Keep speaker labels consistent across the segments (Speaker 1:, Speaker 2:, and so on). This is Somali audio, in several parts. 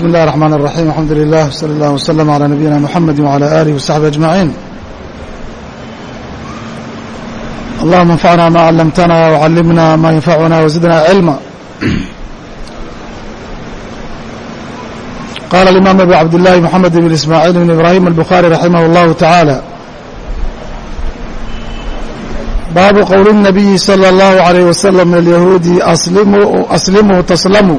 Speaker 1: بسم الله الرحمن الرحيم الحمد لله وصلى الله وسلم على نبينا محمد وعلى آله وصحبه أجمعين اللهم انفعنا ما علمتنا وعلمنا ما ينفعنا وزدنا علما قال الإمام أبو عبد الله محمد بن إسماعيل بن إبراهيم البخاري رحمه الله تعالى باب قول النبي صلى الله عليه وسلم لليهود أسلموا, أسلموا تسلموا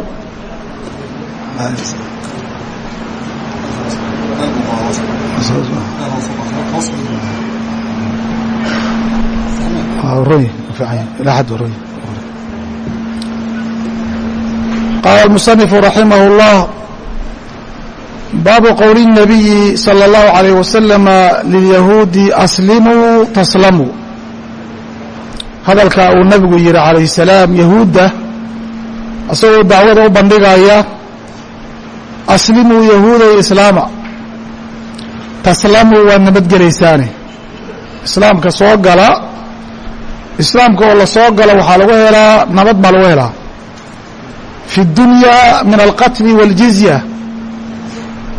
Speaker 1: قال المصنف رحمه الله باب قول النبي صلى الله عليه وسلم لليهود أسلموا تسلموا hadalka uu nabigu yidhi calayh salaam yahuudda isagoo dacwada u bandhigaya aslimuu yahuuday islaama taslamuu waad nabadgelaysaane islaamka soo gala islaamka oo la soo galo waxaa lagu helaa nabad baa lagu helaa fi اdunyaa min alqatli wاljizya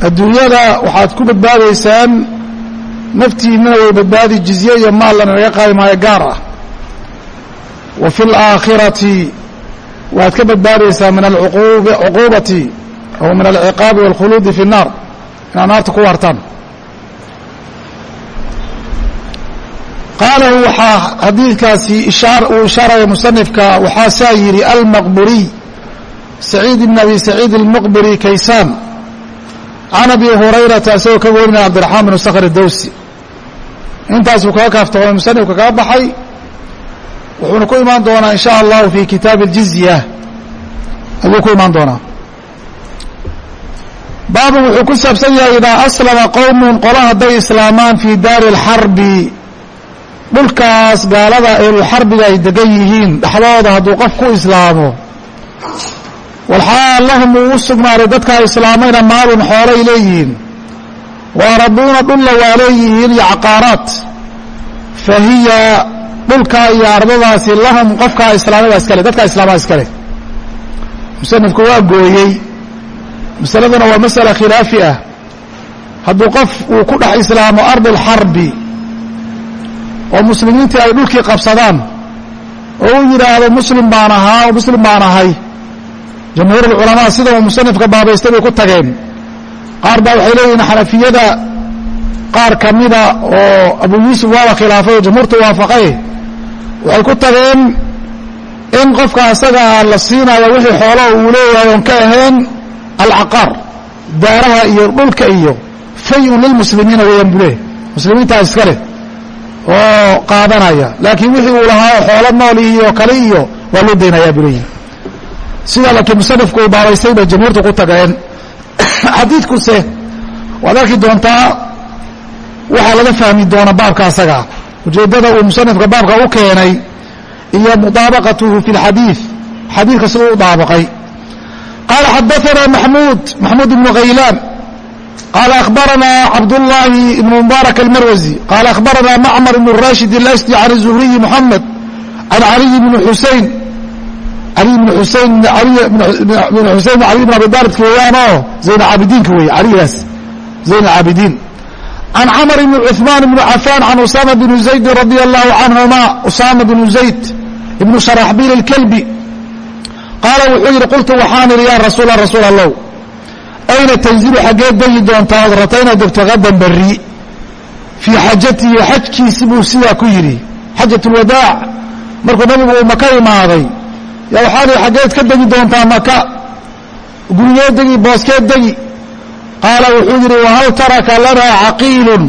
Speaker 1: adduunyada waxaad ku badbaadaysaan naftiinnana way badbaadi jizye iyo maallana naga qaadi maayo gaar ah wa fi اlaakhirati waad ka badbaadaysaa min alcuquubati aw min alciqaabi wاlkhuluudi fi الnaar inaad naarta ku waartaan Qaalahu waxaa xadiidkaasi uu ishaaraya musanifka waxaa saa yidhi almaqburiy saciid ibn abi saciid almaqburi kaysaan. Can abi hurayrata isagoo ka warinaya cabdiraxmaan binu sakhr dawsi. Intaasuu kaga kaaftoomay musanifka kaga baxay wuxuuna ku imaan doonaa in sha allahu fi kitaabi اljizya ayuu ku imaan doonaa. Baabu wuxuu ku saabsan yahay idaa aslama qowmun qola hadday islaamaan fii daari اlxarbi dhulkaas gaalada eelulxarbiga ay degan yihiin dhexdooda hadduu qof ku islaamo. Walxaal lahum uu u sugnaaday dadkaa islaamayna maalun xoolay leeyihiin. Wa araduuna dhulla waa leeyihiin iyo caqaaraat fa hiya dhulkaa iyo ardadaasi lahum qofkaa islaamada iskale dadkaa islaamada iskale musanifku waa gooyey. Masaladuna waa masala khilaafi ah. Hadduu qof uu ku dhex islaamo ardi alxarbi oo muslimiintii ay dhulkii qabsadaan. Oo uu yidhaahdo muslim baan ahaa oo muslim baan ahay. Jamhuur ulculamaa sida uu musanifka baabaystay bay ku tageen. Qaar baa waxay leeyihiin xanafiyada qaar ka mida oo abu yuusuf waaba khilaafay oo jamhuurta waafaqay. Waxay ku tageen in qofka isagaa la siinayo wixii xoolo uu leeyahay oon ka ahayn alcaqaar daaraha iyo dhulka iyo fay-un lilmuslimiina weeyaan buu muslimiintaa iska leh oo qaadanaya. Laakiin wixii uu lahaa xoolo nool iyo kale iyo waa loo daynayaa buu leeyahy sidaa laakiin musanifku uu baabaystay bay jamhuurtu ku tageen. Xadiidkuse waad arki doontaa waxaa laga fahmi doona baabka asagaa ujeeddada uu musanifka baabka u keenay iyo mudaabaqatuhu fi اlxadiid xadiidka siduu u daabaqay. Qaala xadaثana maxmuud maxmuud ibnu khaylaan qaala akhbarana cabdullaahi ibnu mubaarak almarwasi qaala akhbarana macmar ibnu rashid اlasdi can الzuhriyi moxamed can caliy bni xusein ali bn xusein bn xusein ali bn abi daalibka weeyaanoo zayn caabidiinka weeye caligaas zayn caabidiin can camr bn cuثmaan bn cafaan can usama bn zayd radi allahu canhuma usama bn zayd ibnu sharaxbiil اlkelbi qaala wuxuu yidhi qultu waxaan idhi ya rasuula rasuul allow ayna tanzilu xaggeed degi doontaa ood rata inaad degto qadan berri fii xajatihi xajkiisi buu sidaa ku yidhi xajat اlwadaac markuu nabigu uu maka imaaday yaa waxaa lihi xaggeed ka degi doontaa maka gurigeed degi booskeed degi. Qaala wuxuu yidhi wahal taraka lanaa caqiilun?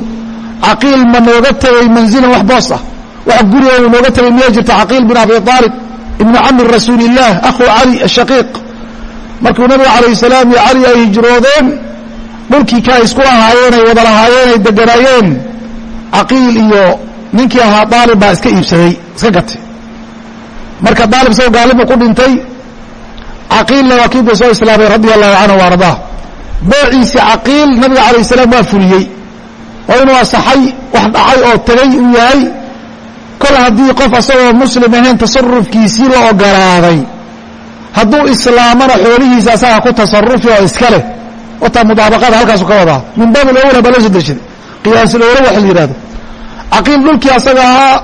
Speaker 1: Caqiil ma nooga tegey manzilan wax boos ah. Wax guriga uu nooga tegay miyaa jirta caqiil bin abi aalib ibnu cami rasuuli illaah akhuu cali ashaqiiq markuu nabiga calayh salaam iyo cali ay hijroodeen dhulkii ka isku lahaayeen ay wada lahaayeen ay deganaayeen caqiil iyo ninkii ahaa daalib baa iska iibsaday iska gatay. Marka daalib isagoo gaalibu ku dhintay caqiilna waa kii bay soo islaamay radia allahu canhu wa ardaa beeciisii caqiil nabiga calayh salaam waa fuliyey. Oo inuu asaxay wax dhacay oo tegay uu yahay kol haddii qof asagoo muslim ahayn tasarufkiisii la ogolaaday hadduu islaamana xoolihiisa asaga ku tasarufi oo iska leh wataa mudaabaqada halkaasu ka wadaa min baab alawla baa loo soo dershaday qiyaasulawla waxa la yihahdo caqiil dhulkii asaga ahaa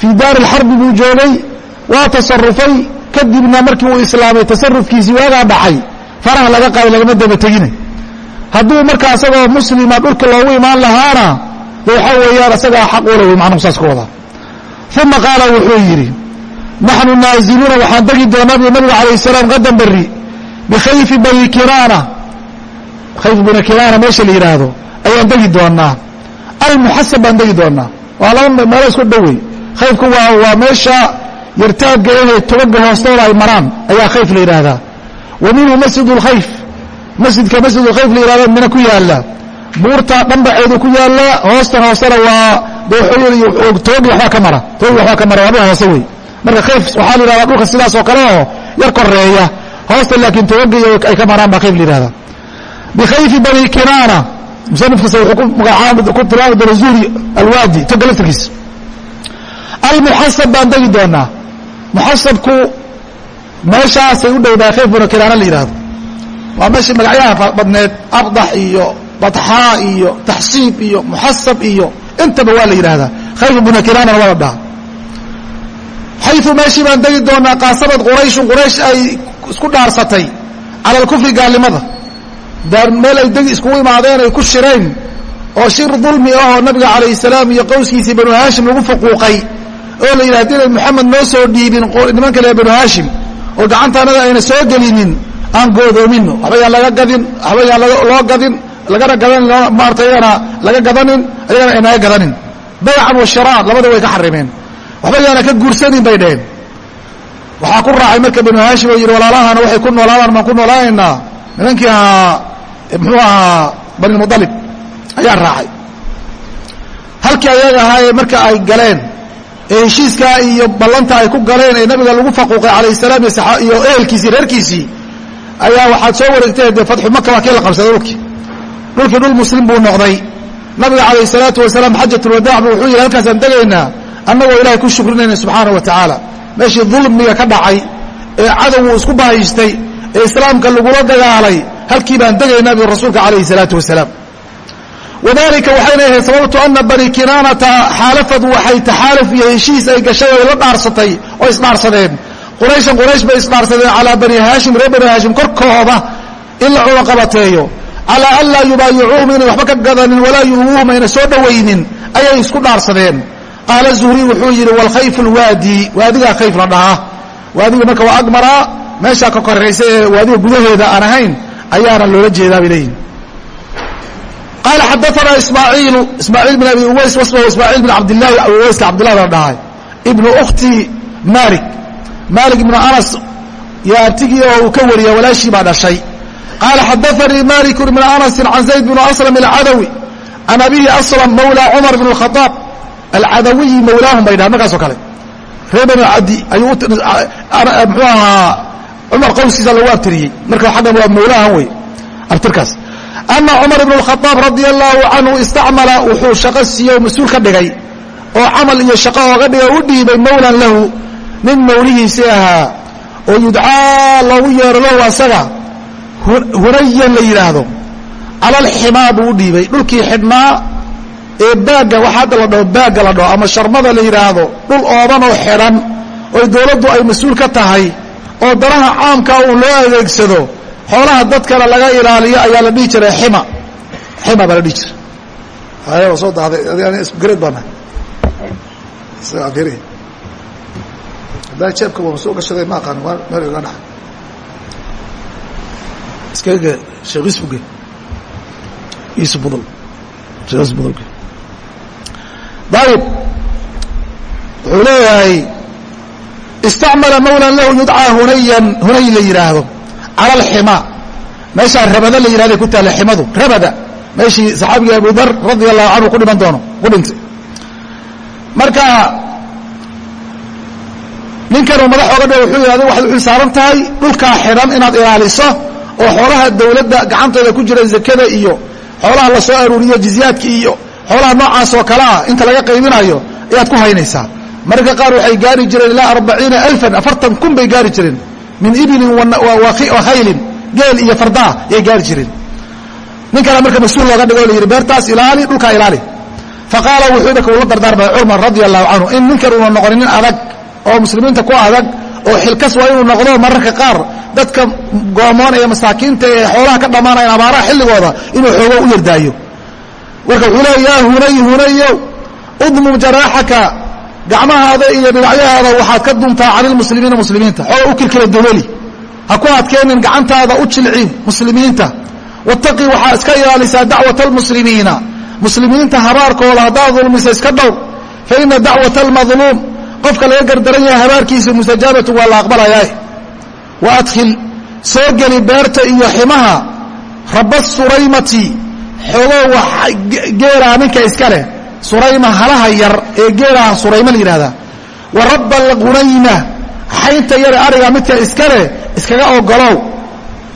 Speaker 1: fii daari alxarbi buu joogay waa tasarufay kadibna markii uu islaamay tasarufkiisii waagaa dhacay faraha laga qaaday lagama daba tegina hadduu marka asagoo muslima dhulka loogu imaan lahaana de weeyaan asagaa xaq ula wey macnuhu saas ka wadaa. Uma qaala wuxuu yidhi naxnu naaziluuna waxaan degi doonaa bu nabigu alayh salaam qadan berri bikhayfi bani kinaana khayf bani kinaana meesha la yidhaahdo ayaan degi doonaa almuxasab baan degi doonaa waa laba meelo isku dhowey khayfku waa waa meesha yartaagga ahee tobaga hoostooda ay maraan ayaa khayf la yidhaahdaa wa minhu masjid اlkhayf masjidka masjid اlkhayf la yihahda mina ku yaalla buurta dhambaceedu ku yaalla hoostan hoostana waa toogi wabaa ka mara toogi waxbaa ka mara waa dhul hoose wey marka khayf waxaa la yihahdaa dhulka sidaas oo kale oo yar koreeya hoosta laakiin tobaga ay ka maraan baa khayf la yihahdaa bikhayfi bani kinaana musanifkiisa wuxuu ku magacaab ku tilmaami doona zuhri alwaadi toga laftirkiisa. Almuxasab baan degi doonaa. Muxasabku meeshaasay u dhowdaa khayf bani kinaana la yihahdo waa meeshii magacyaha badneed abdax iyo badxaa iyo taxsiib iyo muxasab iyo intaba waa la yidhaahdaa. Khayf bani kinaanana waa la dhaha xayu meeshii baan degi doonaa qaasamad qurayshun quraysh ay isku dhaarsatay cala alkufri gaalnimada meel ay degi iskugu imaadeen ay ku shireen oo shir dulmi ahoo nabiga calayh salaam iyo qowskiisii banu haashim lagu fuquuqay oo la yidhah dinay moxamed noo soo dhiibin niman kale banu haashim oo gacantaanada ayna soo gelinin aan goodoomino waxba laga gadin waxba loo gadin lagana gadan maarata ayagana laga gadanin ayagana aynaga gadanin baycan wa labada way ka xarimeen waxba yaana ka guursanin bay dheheen waxaa ku raacay marka banu haashim oo yidhi walaalahana waxay ku noolaadaan baan ku noolaanaynaa nimankii ahaa muxuu ahaa banilmualib ayaa raacay. Halkii ayaga ahaayee marka ay galeen ee heshiiskaa iyo ballanta ay ku galeen ee nabiga lagu faquuqay calayh salaam iyo ehelkiisii reerkiisii ayaa waxaad soo wareegtay dee fatxu maka waa kii la qabsaday dhulkii. Dhulkii dhul muslim buu noqday. Nabiga calayh salaatu wasalaam xajatulwadaac bu wuxuu yidhi halkaasaan degaynaa annagoo ilahay ku shukrinayna subxaana wa tacaala meeshii dulmiga ka dhacay ee cadowgu isku bahaystay ee islaamka lagula dagaalay halkii baan degaynaa bu rasuulka calayhi salaatu wasalaam wadalika waxayna ahayd sababtu ana bani kinaanata xaalafad waxay taxaaluf iyo heshiis ay gashay oo la dhaarsatay oo isdhaarsadeen. Qurayshan quraysh bay isdhaarsadeen calaa bani haashim reer bani haashim korkooda in la cunaqabateeyo calaa an laa yubaayicuuhum inay waxba ka gadanin walaa yuubuuhum ayna soo dhowaynin ayay isku dhaarsadeen qaala zuhri wuxuu yidhi waalkhayfu lwaadi waadigaa khayf la dhahaa. Waadiga marka waa agmaraa meeshaa ka koraysa ee waadiga gudaheeda aan ahayn ayaana loola jeedaa bay leeyihiin qaala xadaanaa ismaaciilu. Ismaaciil bin abi uways wasmahu ismaaciil bin cabdillahi abi uwayska cabdillahi la dhahay. Ibnu ukhti malik malik ibnu anas yo abtigii oo uu ka wariya walaashii baa dhashay. Qaala xadaanii maliku ibn anasin can zayd bn aslam alcadawi can abihi aslam mawla cumar bn اkhaaab alcadawiyi mawlaahum bay dhahan markaasoo kale. Reer banu cadi ayuu mxuu ahaa cumar qowskiisa lagu abtiriyey. Marka xaggan waa mawlaahan wey abtirkaas. Ana cumar ibn اkhaaab radia allahu canhu istacmala wuxuu shaqo siiye mas'uul ka dhigay oo camal iyo shaqo ooga dhigay u dhiibay mawlan lahu nin mawlihiisii ahaa oo yudcaa loogu yeero lahu asaga hunayan la yidhaahdo. Cala buu u dhiibay. Dhulkii xidhnaa ee baagga waxa hadda la dhaho baagga la dhaho ama sharmada la yidhaahdo dhul oodan oo xidhan oo dowladdu ay mas'uul ka tahay oo danaha caamka uun loo adeegsado xoolaha dadkana laga ilaaliyo ayaa la dhihi jiray xima. Xima baa la dhihi jiray. Soo daaday gareed baana haddaan jeebka waa soo gashaday ma aqaan meel iga dhaxa iskaga sheekh isbuge yusuf budul sheekh yusuf dayib wuxuu leeyahay istacmala mawlan lahu yudcaa hunayan hunay la yidhaahdo cala alximaa meeshaa rabada la yidhahday ku taalla ximadu rabada. Meeshii saxaabigii abu dar radia allahu canhu ku dhiman doono ku dhintay. Marka ninkanuu madax oga dhigo wuxuu yidhi adigu waxaad uxil saaran tahay dhulkaa xidhan inaad ilaaliso oo xoolaha dawladda gacantooda ku jira zakada iyo xoolaha la soo aruuriyo jizyaadka iyo xoolaha noocaas oo kale ah inta laga qaybinayo ayaad ku haynaysaa. Mararka qaar waxay gaari jireen ilaa arbaciina alfan afartan kun bay gaari jireen. Min ibilin wa khaylin geel iyo fardaa yay gaari jireen. Nin kale marka mas'uul looga dhigo la yidhi beertaas ilaali dhulkaa ilaali. Faqaala wuxuu marka ula dardaarmay cumar radia allahu canhu in ninkan uuna noqonin nin adag oo muslimiinta ku adag oo xilkas waa inuu noqdo mararka qaar dadka goomoon ee masaakiinta ee xoolaha ka dhammaanayan abaaraha xilligooda inuu xoogo u yardaayo marka wuxuu yaa hunay hunayow udmum jaraaxaka gacmahaada iyo dhinacyahaada waxaad ka duntaa cani lmuslimiina muslimiinta xooga u kilkila daweli. Ha ku adkeenin gacantaada u jilci muslimiinta. Wattaqi waxaa iska ilaalisaa dacwata almuslimiina muslimiinta habaarkooda haddaad dulmisa iska dhow fa ina dacwata almadluum qofka laga gardaran yahay habaarkiisa mustajaabatu waa la aqbalayaa. Wa adkhil soo geli beerta iyo ximaha raba suraymati xoogow geeraa ninka iska leh surayma halaha yar ee geeraha surayma la yidhahdaa wa rabba alghunayma xaynta yare ariga midka iska leh iskaga ogolow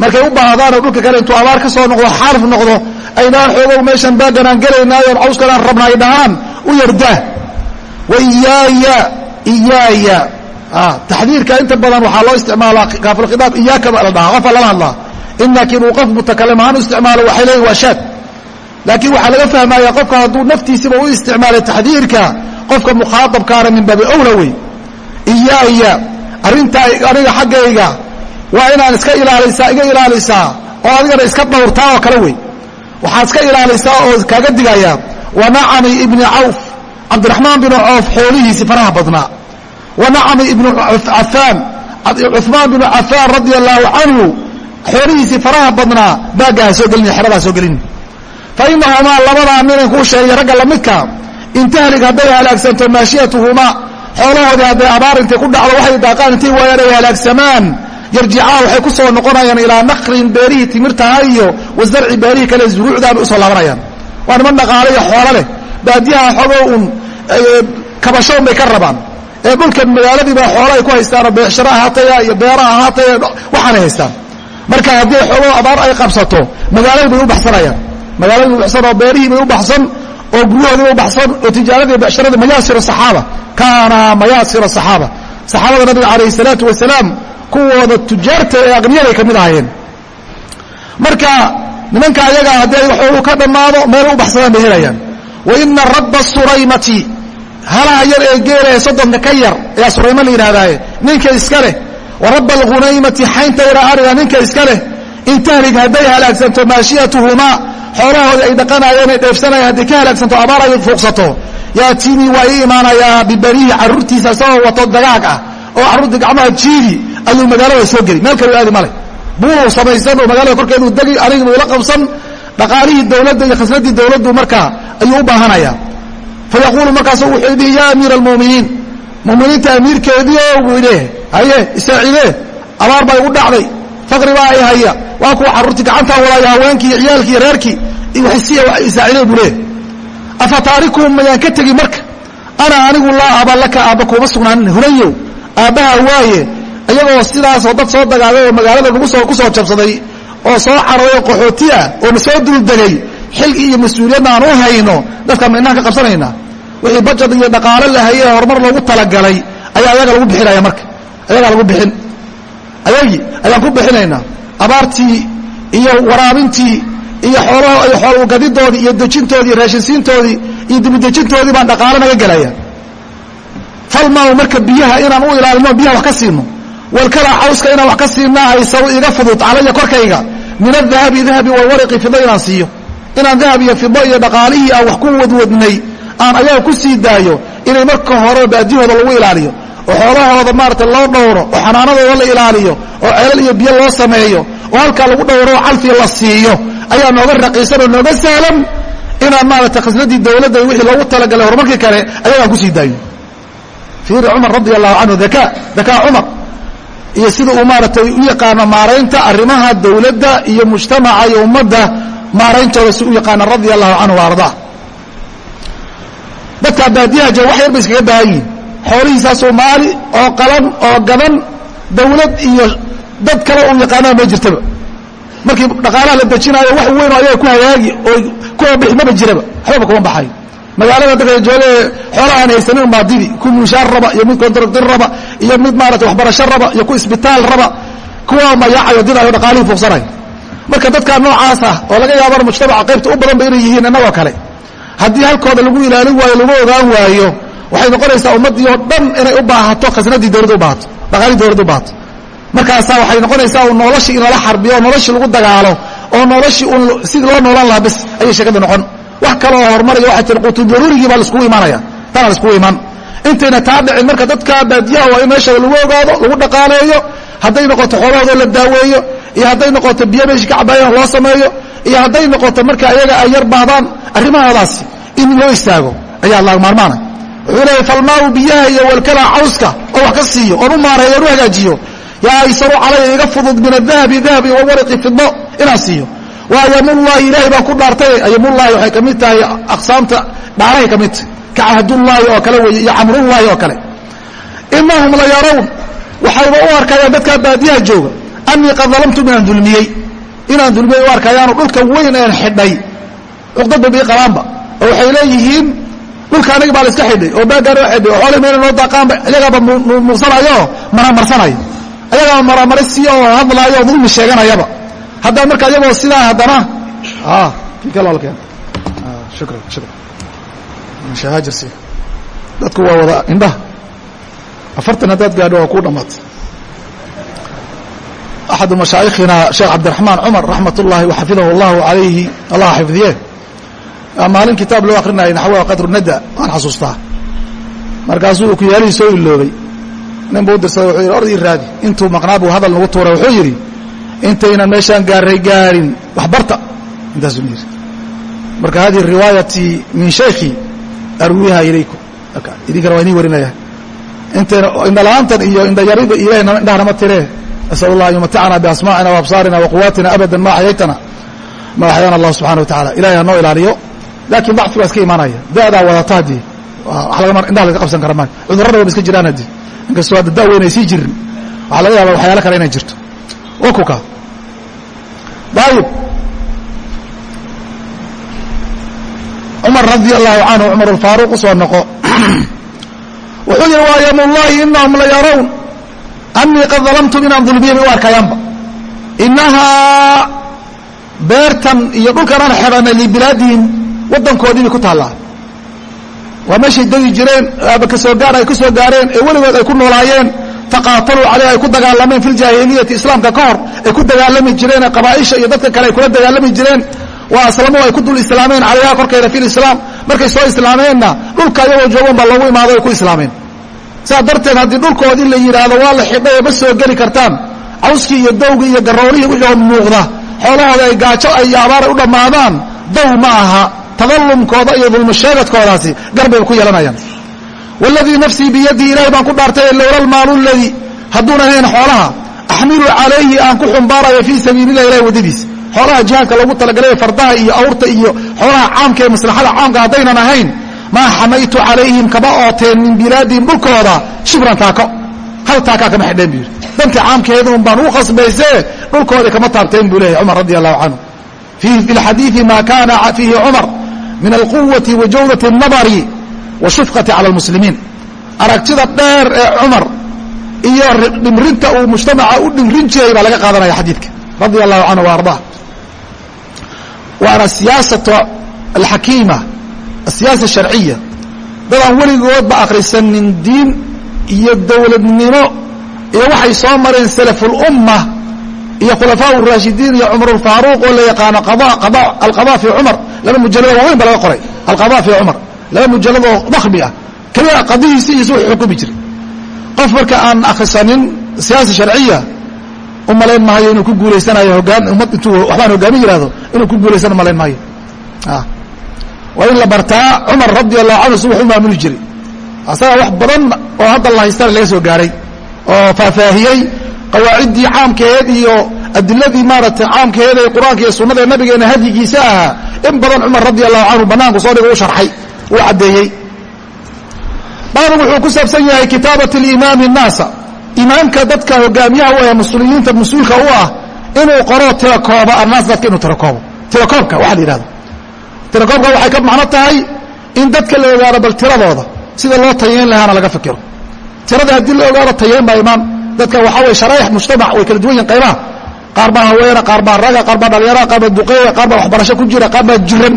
Speaker 1: markay u baahdaanoo dhulka kale intuu abaar ka soo noqdo xaalif noqdo ay dhahaan xoogow meeshan baaganaan gelaynaayoon cawskanaan rabna ay dhahaan u yardaa wa iyaaya iyaaya. Taxdiirka inta badan waxaa loo isticmaalaa kaafulkhiaab iyaaka ba la dhahaa qofa lala hadlaa. Inakin uu qof mutakalim ahaan u isticmaalo waxay leeyihiin waa shaad laakiin waxaa laga fahmaya qofka hadduu naftiisiba u isticmaalay taxdiirka qofka mukhaaabkaana min baabi owla wey. Iyaaya arrintaa aniga xaggayga waa inaan iska ilaalisaa iga ilaalisaa oo adigana iska dhowrtaa oo kale wey. Waxaad iska ilaalisaa oo kaaga digayaa wa nacami ibni cawf cabdiraxmaan binu coof xoolihiisii faraha badnaa. Wa nacami ibnu cafaan cumaan binu cafaan radia allaahu canhu xoolihiisii faraha badnaa baagaha soo gelin xeradaa soo gelin fa inahumaa labadaa ninan kuu sheegay ragga lamidka intahlig hadday halaagsanto maashiyatuhumaa xoolahoodii hadday abaar intay ku dhacdo waxay daaqaan intay waayaan ay halaagsamaan yarjicaa waxay ku soo noqonayaan ilaa naqrin beerihii timirtaha iyo wasarci beerihii kale zuruucdaabay u soo laabanayaan waa niman dhaqaale iyo xoolo leh baadiyaha xogo un kabasho un bay ka rabaan ee dhulkan magaaladii baa xoolo ay ku haystaanoo beecsharo ahaataya iyo beera ahaataya waxaanay haystaan marka haddii xogo abaar ay qabsato magaaladii bay u baxsanayaan magaaladii bay ubaxsan oo beerihii bay u baxsan oo guryahoodii bay u baxsan oo tijaaradii becsharadii mayaasir saxaaba kaana mayaasir saxaaba. Saxaabada nabiga calayhi salaatu wasalaam kuwooda tujaarta ee aqniyaday ka mid ahaayeen. Marka nimanka ayaga haddii waxoogu ka dhammaado meel u baxsadaan bay helayaan. Wa ina rabba suraymati halaha yar ee geelae soddonka ka yar ayaa suraymo la yidhahdaaye ninka iska leh. Wa rabba alghunaymati xaynta yara ariga ninka iska leh. In hadday halaagsanto maashiyatuhumaa xoolahoodii ay dhaqanaayeen ay dheefsanayeen hadday ka halaagsanto abaar ay fuuqsato. Yaatinii waa ii imaanayaa bibanihi carruurtiisa isagoo wato dagaag ah oo carruurtii gacmaha jiidi ayuu magaalada soo geli meel kalu aadi male buuluu samaysan oo magaalada korkeeduu degi anigii buu la qabsan dhaqaalihii dawladda iyo khasnadii dawladdu markaa ayuu u baahanaya. Fayaquulu markaasu wuxuu dhihi yaa amiira almu'miniin mu'miniinta amiirkeediio buu idhe haye isaacidee abaar baa igu dhacday faqri baa ay haya. Waa kuwa carruurtii gacantaa walaaya haweenkii ciyaalkii reerkii isiya isaacidee buu leeyahy afa mayaan ka tegi marka. Ana anigu laa aba laka aabba kuuma sugnaanin. Hulayow aabbaha waaye iyagoo sidaasoo dad soo dagaaday oo magaalada soo ku soo jabsaday oo soo carooyo qaxooti ah oo na soo duldegay xilgi iyo mas'uuliyadna aan u hayno dadka maynaan ka qabsanaynaa. Wixii bajad iyo dhaqaalo la hayee horumar loogu talagalay ayaa ayaga lagu bixinaya marka. Ayagaa lagu bixin ayagii ayaan ku bixinaynaa. Abaartii iyo waraabintii iyo xoolaho iyo xoolgadidoodii iyo dejintoodii iyo raashinsiintoodii iyo dibidejintoodii baan dhaqaalo naga gelaya falmaaw marka biyaha inaan u ilaalino biyaha wax ka siino walkala cawska inaan wax ka siinaa aysaw iga fudud calaya korkayga. Min adahabi dahabi walwariqi fido inaan siiyo. Inaan dahab iyo fido iyo dhaqaalihii aan wax ku wadwadnay aan ayaga ku sii daayo inay marka hore baadiyahooda lagu ilaaliyo oo xoolahooda maarata loo dhowro oo xanaanadooda la ilaaliyo oo ceelal iyo biyo loo sameeyo oo halkaa lagu dhowro oo calfi la siiyo ayaa nooga raqiisan oo nooga sahlan inaan maarata khasnadii dawladda wixii loogu talagalay horumarkii kale ayagaan ku sii daayo fiiri cumar radi allahu canhu daka dakaa cumar iyo sida uu maaratay u yaqaano maaraynta arrimaha dawladda iyo mujtamaca iyo ummadda maarayntooda si u yaqaana radia allahu canhu wa ardaa dadkaa baadiyaha jee wax yar bay iskaga baahan yihiin xoolihiisaa soomaali oo qalan oo gadan dawlad iyo dad kale uu yaqaanaa ma jirtaba. Markii dhaqaalaha la dejinaayo wax weyn oo ayaga ku hagaagi oo kuwa bixi maba jiraba. Waxbaba kuma baxayo magaalada dadka jooge xoolahaan haysanin baa dibi ku mushaar raba iyo mid kontractir raba iyo mid maarata waxbarasho raba iyo ku isbitaal raba. Kuwa mayaacayo didayo dhaqaalihii fuuqsanayo marka dadkaa noocaas ah oo laga yaabana mujtamaca qaybta u badan ba inay yihiin innagoo kale. Haddii halkooda lagu ilaalin waayo lagu ogaan waayo waxay noqonaysaa ummaddii oo dhan inay u baahato khasnadii dowladda u baahato dhaqaalii dowladda u baahato. Markaasaa waxay noqonaysaa noloshii in lala xarbiyo oo noloshii lagu dagaalo oo noloshii un sidii loo noolaan lahaa bes ayay sheekada noqon. Wax kale oo horumaraya waxay tiri quutu daruurigii baa laiskugu imaanaya. Tana laiskugu imaan. Intayna taa dhicin marka dadka baadiyaha waa in meeshooda lagu ogaado lagu dhaqaaleeyo hadday noqoto xoolahoodoo la daaweeyo iyo hadday noqoto biyo meeshii ka cabaayaan loo sameeyo iyo hadday noqoto marka ayaga ay yar baahdaan arrimahoodaasi in loo istaago ayaa laga maarmaana wuxuu leeyahy falmaau biyaha iyo walkala cawska oo wax ka siiyo oon u maareeyo oon u hagaajiyo. Yaa aysaru calaya iga fudud min adahabi dahabi wawaraqi fido inaan siiyo. Wa ayamullaahi ilaahay baan ku dhaartay. Ayamullaahi waxay ka mid tahay aqsaamta dhaarahay ka mid. Tahay ka cahdullaahi oo kale weeye iyo camrullaahi oo kale. Inahum la yarown waxayba u arkayaan dadkaa baadiyaha jooga anii qad dalamtu inaan dulmiyey. Inaan dulmiyey u arkayaanu dhulka weyn een xidhay. Cuqdadba bii qabaanba oo waxay leeyihiin dhulka anagi baa la xidhay oo baagaar oo xidhay oo meyna noo daaqaanba iyagaaba muuqsanayo maramarsanayo ayagaaba maramarisiya oo hadlaayo oo dulmi sheeganayaba. Haddaan marka iyagoo sidaa haddana kii kale alkeen shukran shukran. Shahaajirsi dadku waa wada indhaha afartan haddaad gaadho waa kuu dhammaatay axadu mashaayikhina sheekh cabdiraxmaan cumar raxmat ullaahi waxafidahu allahu alayhi allah xifdiye maalin kitaab loo akrinayay naxwaha qadru nada waan xasuustaa. Markaasuu ukuyaalihii soo iloobay nin buu u dirsaday wuxuu yidhi ord ii raadi. Intuu maqnaa buu hadal nagu tuuray wuxuu yidhi intaynan meeshaan gaarray gaarin waxbarta. Intaasuu yidhi. Marka hadihi riwaayatii min shaykhi arwiha ilaykum. Idinkana waa inii warinaya. Intayna indhala-aantan iyo indhayarida ilahna indhaha nama tiree nasal allah an yumatacana biasmaacina waabsaarina waquwaatina abadan ma axyaytana ma axyaana allah subxana wa tacala ilahay ha noo ilaaliyo laakiin dacfi baa iska imaanaya. Da'daa wadata haddii indhaha laga qabsan kara maayo cudurrada waba iska jiraan haddii. Inkastoo hadda da weyn ay sii jirin. Waxaa laga yaaba waxyaalo kale inay jirto. Wakuka. Ayib cumar radi allahu canhu cumar alfaaruq u soo noqo. Wuxuu yihi waa yamullahi inahum la yarown anii qad dalamtum inaan dulmiyay bay u arkayaanba. Inahaa beertan iyo dhulkan aan xidhanay libilaadihim waddankoodii bay ku taallaa waa meeshay degi jireen aba ka soo gaar ay ku soo gaareen ee weligood ay ku noolaayeen taqaataluu caleyh ay ku dagaalameen fi ljaahiliyati islaamka ka hor ay ku dagaalami jireen qabaaisha iyo dadka kale ay kula dagaalami jireen. Waa aslamu ay ku dul islaameen calayha korkeeda fi lislaam markay soo islaameenna dhulka iyagoo joogan baa loogu imaado ku islaameen. Saa darteed haddii dhulkoodii la yidhaahdo waa la xidhay oo ma soo geli kartaan. Cawskii iyo dawgii iyo garoorihii wixii muuqda. Xoolahooda ay gaajo ay abaara u dhammaadaan. Daw ma aha tadallumkooda iyo dulmusheegadkoodaasi garbay ku yeelanayaan. Waladii nafsii biyadii ilahay baan ku dhaartay lowla almaalu ladii hadduunan hayn xoolaha axmilu calayhi aan ku xumbaarayo fii sabiililah ilahi waddadiisa xoolaha jihaadka loogu talagalay fardaha iyo awrta iyo xoolaha caamka ee maslaxada caamka haddaynan ahayn maa xamaytu calayhim kama ooteen min bilaadihim dhulkooda shibran taako hal taakaa kama xidheen buu yidhi. Dantii caamkeedun baan u khasbaysee dhulkoodii kama taabteen buu leeyahy cumar radi allahu canhu fi lxadiidi ma kana fiihi cumar min alquwati wa jawdati nabari wa shifqati cala almuslimiin aragtida dheer ee cumar iyo dhimrinta uu mujtamaca u dhimrin jiray baa laga qaadanaya xadiidka radia allahu canhu wa waana siyaasata alxakiima asiyaasa sharciya dadaan weligoodba akhrisanin diin iyo dowladnimo iyo waxay soo mareen salafulumma iyo khulafaa uraashidiin iyo cumarulfaaruuq oo la yaqaano alqada fi cumar laba mujalladoo waaweyn ba laga qoray. Alqada fi cumar. Laba mujalladoo dakhmi ah. Keliya qadihiisi iyo wuxuu xukumi jiray. Qof marka aan akhrisanin siyaasa sharciya u malayn maayo inuu ku guulaysanayo hogaan ummad intuu waxbaan hogaamin yihahdo inuu ku guulaysana malayn maayo. Waa in la bartaa cumar radi allahu canhu si wax u maamuli jiray. Asagaa wax badan oo hadda la haystana laga soo gaaray oo faahfaahiyey qawaaciddii caamkeed iyo adiladii maaragtay caamkeed ee qur'aanka iyo sunnada ee nabigeena hadyigiisa ahaa in badan cumar radi allahu canhu banaanku soo dhigo u sharxay uu caddeeyey. Baabun wuxuu ku saabsan yahay kitaabat limaami الnaasa imaamka dadka hogaamiyaha u ah muslimiinta mas'uulka u ah inuu qoro tirakooba annaas dadka inuu tirakoobo tirakoobka waxa la yihahdo tirakoobka waxay ka macno tahay in dadka la ogaado bal tiradooda sida loo tayeyn lahaana laga fikiro. Tirada haddii la ogaado tayeyn baa imaan dadka waxaa weye sharaaix mujtamac way kala duwan yihiin qaybaha qaar baa haweena qaar baa raga qaar baa dhalinyarada qaar baa duqeeya qaar baa waxbarasho ku jira qaar baa jiran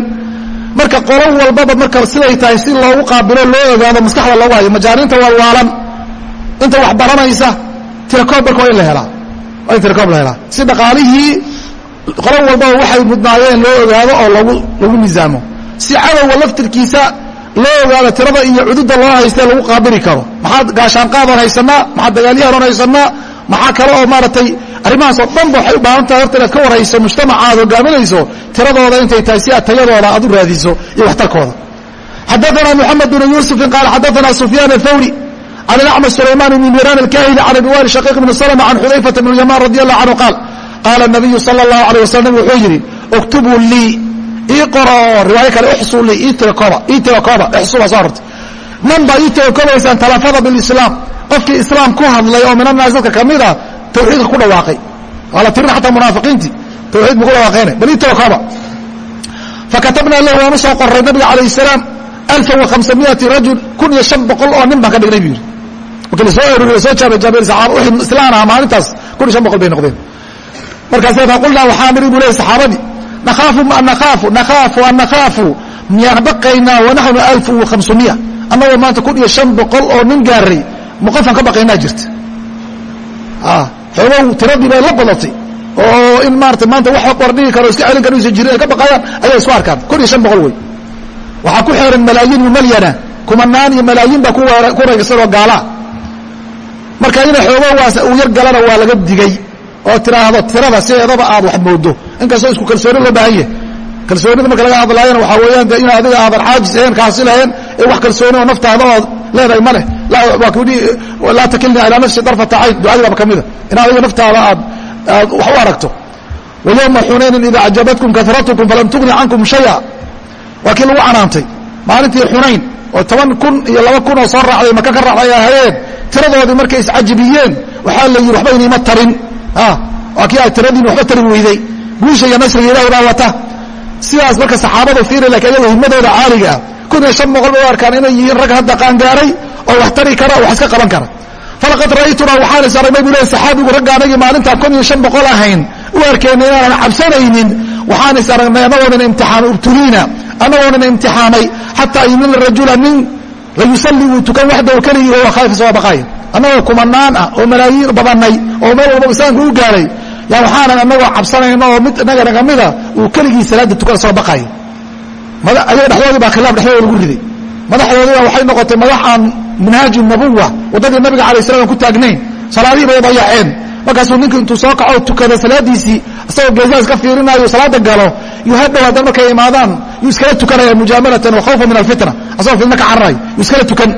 Speaker 1: marka qolo walbaba marka siday tahay si loogu qaabilo loo ogaado maskaxda loogu hayo majaaniinta waalwaalan inta wax baranaysa tirakoob marka waa in la helaa. Waa in tirakoob la helaa. Si dhaqaalihii qolo walbaba waxay mudnaayeen loo ogaado oo lagu lagu miisaamo. Si cadowga laftirkiisa loo ogaado tirada iyo cududa loo haystae lagu qaabili karo. Maxaad gaashaanqaadoon haysanaa maxaad dagaalyaharoon haysanaa maxaa kale oo maaragtay arrimahaas oo dhanba waxay u baahan tahay horta inaad ka warhayso mujtamacaad hogaaminayso tiradooda intay tahay si aad tayadooda aad u raadiso iyo waxtarkooda. Xadaana moxamed bnu yuusufin qaala xadaana sufyaan athawri can alacmash sulaymaan bni miiraan alkahili can riwaari shaqiiq bni slma can xudayfata bn yamaan radi allahu canhu qaal qaala nabiyu sala allahu alay wasalam wuxuu yidhi uktubuu lii ii qora oo riwaayo kale ixsuu lii ii tirakooba ii tirakooba ixsuu baa soo hortay man baa ii tirakoobaysaan talafada bilislaam. Qofkii islaam ku hadlay oo min annaas dadka ka mid a tawxiidka ku dhawaaqay. Waa la tirin xataa munaafiqiintii tawxiid buu ku dhawaaqeene bal ii tirakooba fakatabnaa lahu waan u soo qoray nabiga calayh salaam alfa wa khamsamiati rajul kun iyo shan boqol oo nin baan ka dhignay buu yidhi. Markii la soo arooriy la soo jaabajaabay saxaaba wixii islaan aha maalintaas kun iyo shan boqol bay noqdeen. Markaasee faqulnaa waxaa niri buu leey saxaabadii nakhaafu an nakhaafu an nakhaafu miyaan baqaynaa wanaxnu alfu wa khamsumiya annagoo maanta kun iyo shan boqol oo nin gaaray ma qofaan ka baqaynaa jirta xoogow tiradii bay la badatay oo in maarata maanta wax wardhigi karo iska celin karo isa jirin ay ka baqayaan ayay isku arkaan. Kun iyo shan boqol wey. Waxaa ku xeeran malaayiin mumalyana kumanaan iyo malaayiin baa ku wareegsanoo gaalaa marka ina xoogowaas uu yar galana waa laga digay. Oo tiraahdo tirada sideedaba aad wax moodo inkastoo isku kalsooni loo baahan yahay. Kalsoonida marka laga hadlaayana waxaa weeyaan de in adiga aadan caajis ahayn kaasi lahayn ee wax kalsooni oo naftaada ood leedahay ma leh laa takilnii ilaa nafsi darfata cayn ducadii baaba ka mida in adiga naftaada aad aad wax u aragto. Wa yowma xunaynin ida acjabatkum karatkum falam tugni cankum shaya. Waa kii lagu canaantay. Maalintii xunayn oo toban kun iyo laba kun oo soo raacday maka ka raacday ahayeen tiradoodii markay iscajibiyeen waxaa la yidhi waxba inayma tarin. Waa kii aad tiradiin waxba tari weyday. Guusha iyo nasriga ilahi baa wata. Sidaas marka saxaabadu fiiri laakiin ayago himmadooda caaliga ah kun iyo shan boqol bay u arkaan inay yihiin rag hadda qaangaaray oo wax tari kara oo wax iska qaban kara. Falaqad ra'aytunaa waxaan is aragnay buu lehy saxaabigu ragga anagii maalintaan kun iyo shan boqol ahayn. U arkeenna inaanan cabsanaynin. Waxaan is aragnay annagoonan imtixaan ubtuliina annagoonan imtixaamay xataa yumina rajula nin la yusalli uu tukan waxdahu keligii wahuwa khaayif isagoo baqaaya annagoo kumanaan ah oo malaayiin badanay oo meel walba islaamka u gaaray. Yaa waxaanan annagoo cabsanayna oo mid inaga naga mida uu keligii salaada tukan isagoo baqaaya ayaga dhexdoodii baa khilaaf dhexdooda lagu riday madaxdoodina waxay noqotay madax aan manhaaju nabuwa waddadii nabiga alay slam ku taagnayn. Salaadihii bay dayaceen markaasuu ninku intuu soo kaco tukada salaadiisii isagoo geesaas ka fiirinaayo salaada galo yuu hadhow markay imaadaan yuu iskala tukanaya mujaamalatan wa khawfan min alfitna. Asagoo fitna ka cararayo yuu iskala tukan.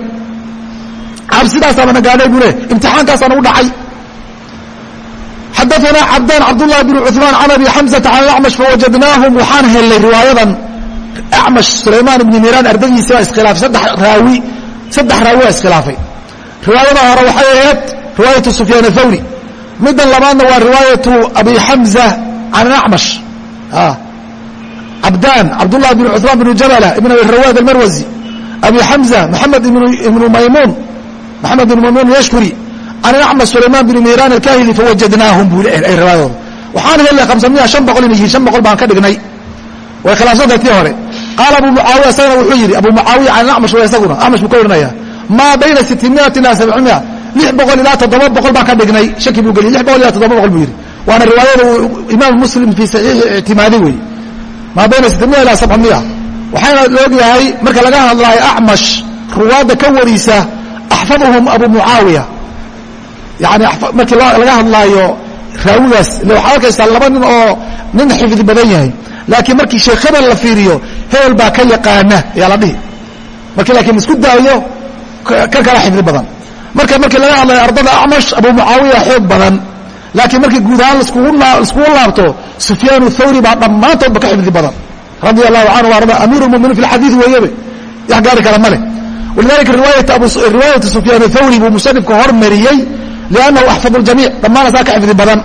Speaker 1: Cabsidaasaana nagaalay buu le imtixaankaasa nagu dhacay. Xadaanaa cabdaan cabdullahi bn cumaan can abi xamsata can lacmash fawajadnaahum waxaan helay riwaayadan amash sulaymaan ibni miiraan ardadiisii baa iskhilaafay saddex raawi saddex raawi waa iskhilaafay riwaayada hore waxay ahayd riwaayatu sufyaan athawri middan labaadna waa riwaayatu abi xamza can alacmash cabdaan cabdullah bn cuثmaan bn jabala ibn abi rawaad almarwazi abi xamza maxamed ibnu maymuun maxamed ibnu maymuun yashkuri can alacmash sulaymaan bn miiraan alkahili fawajadnaahum buu leeyahay riwaayadooda waxaan helay hamsamiya han boqol inay yihiin shan boqol baan ka dhignay way khilaafsantay tii hore. Qaala abu mucaawiya isagana wuxuu yidhi abu mucaawiya can acmash wa isaguna. Acmash buu ka warinaya maa bayna sitimiati ilaa sabcimiya lix boqol ilaa toddoba boqol baan ka dhignay shaki buu geliyay lix boqol ilaa toddoba boqol buu yidhi. Waana riwaayada imaam muslim fii saxiixi ictimaaday wey maa bayna sitimiya ilaa sabcimiya waxaana la ogyahay marka laga hadlaayo acmash ruwaadda ka wariisa axfaduhum abu mucaawiya. Yani markii laga hadlaayo raawigaas ile waxaa arkaysaa laba nin oo nin xifdi badan yahay laakiin markii sheekhadan la fiiriyo hebel baa ka yaqaana ayaa la dhihi. Markii laakiin isku daayo ka kala xifdi badan. Marka markii laga hadlayo ardada acmash abu mucaawiya xoog badan. Laakiin markii guud ahaan laiskugu laabto sufyaan thawri baa dhammaantoodba ka xifdi badan. Radia allahu canhu arda amiir muminiin fi lxadiid weeyebe wax gaari kara ma leh. Walidalika riwaayata sufyaan thawri buu musanifka hormariyey liannahu axfad ljamiic dhammaan asaa ka xifdi badan.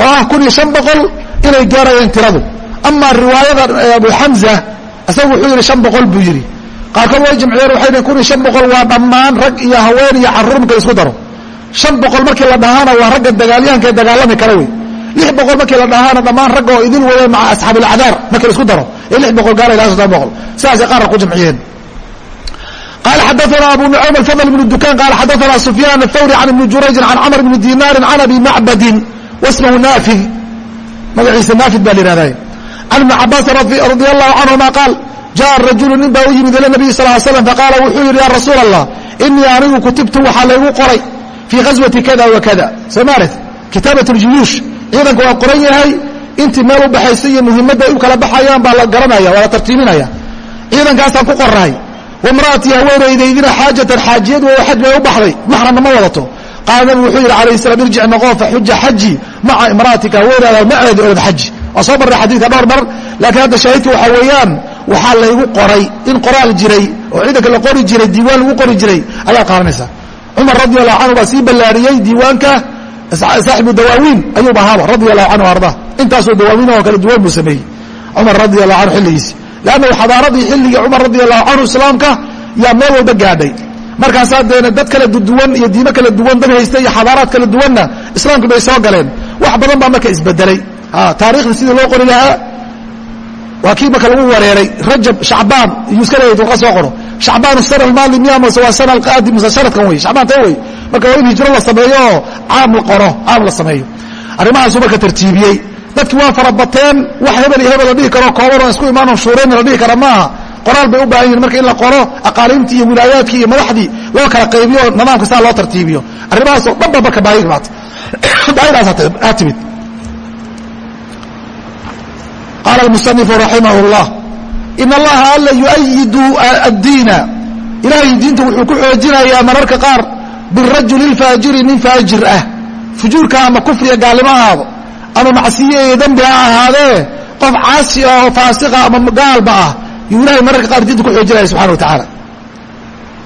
Speaker 1: Oo ah kun iyo shan boqol inay gaarayeen tiradu amaa riwaayada abu xamza isagu wuxuu yidhi shan boqol buu yidhi. Qaarkood way jamciyeen waxay dhhen kun iyo shan boqol waa dhammaan rag iyo haween iyo carruur marka la isku daro. Shan boqol markii la dhahaana waa ragga dagaalyahanka ee dagaalami kara wey. Lix boqol markii la dhahaana dhammaan ragga oo idin wada maca asxaab alcadaar markii la isku daro. Ee lix boqol gaara ilaa soddon boqol. Sidaasay qaarna ku jamciyeen qala xadaana abu nucaym alfadl bn dukan qala xadaana sufyaan athawri can ibni jurayjin can camr bni dinaarin can abi macbadin wasmahu naafid magaciisa naafid baa la yihahday can ibni cabaasin radi allahu canhuma qaal jaءa rajulu nin baa u yimid ila nabiy sal slam faqaala wuxuu yidhi ya rasuul allah inii anigu kutibtu waxaa laygu qoray fii ghaswati kada wa kada somalit kitaabat ljuyuush ciidanka waa qoran yahay intii meel u baxaysa iyo muhimadda ay u kala baxayaan baa la garanaya waa la tartiibinaya ciidankaasaan ku qorahay wamra'atii haweenaydaydina xaajatan xaajiyad wa xaj bay u baxday maxramna ma wadato qaala nabigu wuxuu yidhi alayh salam irjic noqoo xuja xaji maca imra'atika haweenaada maceedi orod xaji waa soo marray xadiidka dhowr mar laakiin hadda shaahidka waxaa weeyaan waxaa laygu qoray in qoraal jiray oo ciidanka la qori jiray diiwaan lagu qori jiray ayaad qaadanaysaa cumar radi allahu canhu baa sii ballaariyey diiwaanka saaxibu dawaawiin ayuu ahaaba radi allahu canhu arda. Intaasoo dawaawiin oo kala duwan buu sameeyey cumar radi allahu canhu xilligiisi lannahu xadaaradii xilligii cumar radi allahu canhu islaamka yaa meel walba gaadhay. Markaasaa deena dad kala duwan iyo diimo kala duwan dad haysta iyo xadaaraad kala duwanna islaamkii bay soo galeen. Wax badan baa marka isbedelay taarikhda sidii loo qori lahaa waa kii marka lagu wareeray rajab shacbaan iyuu iska leeyahy dulqa soo qoro. Shacbaan sana almaadi miya mase waa sana alqaadim mase sanadkan wey shacbaan tee wey marka waa in hijro la sameeyo oo caam la qoro caam la sameeyo. Arrimahaasuu marka tartiibiyey. Dadki waa farabateen wax hebel iyo hebel la dhihi karo kooban oo isku imaanoo shuurayna la dhihi kara maaha. Qoraal bay u baahan yihiin marka in la qoro aqaaliimtii iyo wilaayaadkii iyo madaxdii loo kala qaybiyo oo nidaamka saa loo tartiibiyo. Arrimahaasoo dhan ba marka baahi baahidaasaa timid qaala almusanifu raximah اllah in allaha alla yuayidu addiina ilaahay diinta wuxuu ku xoojinayaa mararka qaar birajuli lfaajiri nin faajir ah fujuurka ama kufriga gaalnimo ahaado ama macsiye iyo dembi ha ahaadee qof caasi ah oo faasiqa ama gaalba ah yuu ilahay mararka qaar diinta ku xoojinaya subxana wa tacaala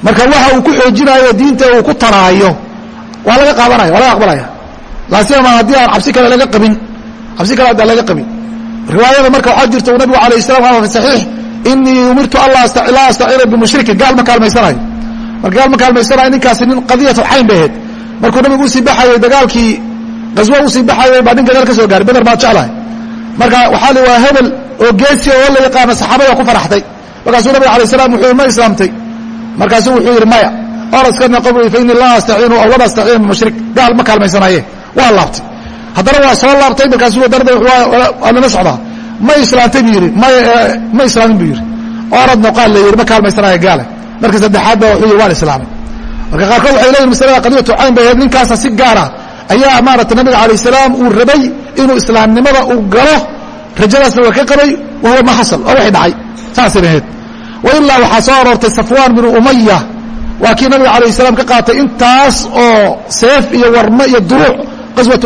Speaker 1: marka waxa uu ku xoojinayo diinta uu ku taraayo waa laga qaadanaya waa laga aqbalaya laasiyama haddii aan cabsi kale laga qabin cabsi kale haddaan laga qabin riwaayada marka waxaa jirta uu nabigu alayh salam waa fi saxiix inii umirtu an laa astaciina bimushrikin gaal ma kaalmaysanayo. Marka gaal ma kaalmaysanayo ninkaasi nin qadiyatu cayn bay ahayd. Markuu nabigu u sii baxayey dagaalkii qaswo u sii baxayey baa nin gadaal ka soo gaaray beder baad jeclahay. Marka waxaa li waa hebel oo geesi oo la yaqaana saxaabada ku faraxtay markaasuu nabig alay salam wuxuu ma islaamtay. Markaasuu wuxuu yidhi maya oraskana qabri fa ini laa astaciinu aw laa astaciinu bimushrik. Gaal ma kaalmaysanaye. Waa laabtay haddana waa soo laabtay markaasuu darda nala socdaa ma islaamtay buu yidhi ma islaamin buu yidhi orad noqaal la yidhi ma kaalmaysanaya gaale. Marka saddexaad ba wuxuu yidhi waan islaamay. Marka qaarkood waxay leeyihiin masalada qadiyatu cayn bay ahayd ninkaasa si gaara ayaa maarata nabiga alayh salaam uu rabay inuu islaamnimada uu galo. Rajadaasna waa ka qabay wa huwa ma xasal waa waxay dhacay. Saasay ahayd. Wa ilaa waxaa soo aroortay safwaan binu umaya waa kii nabiga alayh salaam ka qaatay intaas oo seef iyo warmo iyo duruuc qaswat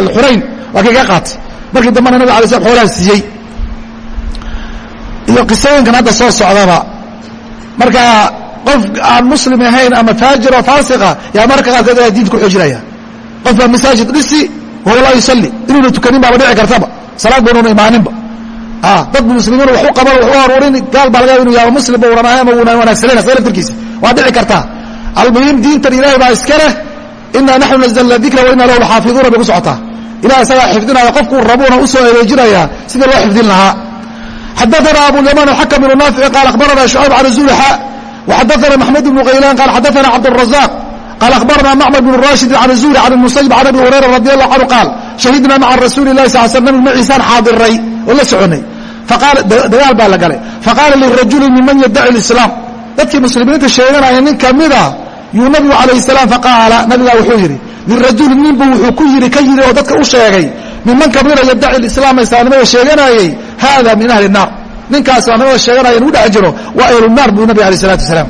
Speaker 1: alxurayn waa kii ka qaatay. Markii dambena nabig alay slam xoolaha siiyey. Iyo qisooyinkan hadda soo socdaba. Marka qof aan muslim ahayn ama faajir oo faasiqa yaa mararka qaarkood ayaa diinta ku xoojinaya. Qof baa masaajid dhisi wahuwa laa yusalli. Inuuna tukanin baaba dhici kartaba. Salaad baynuuna imaaninba dad muslimiin wax u qaban wax u aruurin gaal baa laga inu yaaba muslimba unan ahay ama unan wanaagsaneyn asaga laftirkiisa waa dhici kartaa. Almuhim diintan ilahay baa iska leh inaa naxnu nazalna dikra wa inaa lahu laxaafiduuna bay ku socotaa ilaha isagaa xifdinaya qofkuu rabuuna u soo adeejinaya sidii loo xifdin lahaa xadaana abulyaman alxakam bnu naafici qaal akhbarana shucayb can zulixa وxadثna محمد بن غyلان qال xadثna cبدالرزاق qال أخبرna معمر بن راشد عن الزهري عن المسيب عن أبي هريرة رضي الله عنه قاal شhahidna mعa رasuuل الlahi صل sل nabig maciisaan xaadiray oo la soconay dagaal baa la galay faqاala للرaجuل miman ydعي الإسلام dadkii muslimiinta sheeganaya nin kamida yuu nabigu calayhi salaam faqaala nabigaa wuxuu yidhi lirajuli ninbu wuxuu ku yidhi ka yidhi oo dadka u sheegay niman kamida yadaci lislaama islaamnimada sheeganayey haada min ahli naar ninkaas islaamnimada sheeganaya nugu dhex jiro waa ahlu naar buu nabig alayh salatu wasalaam.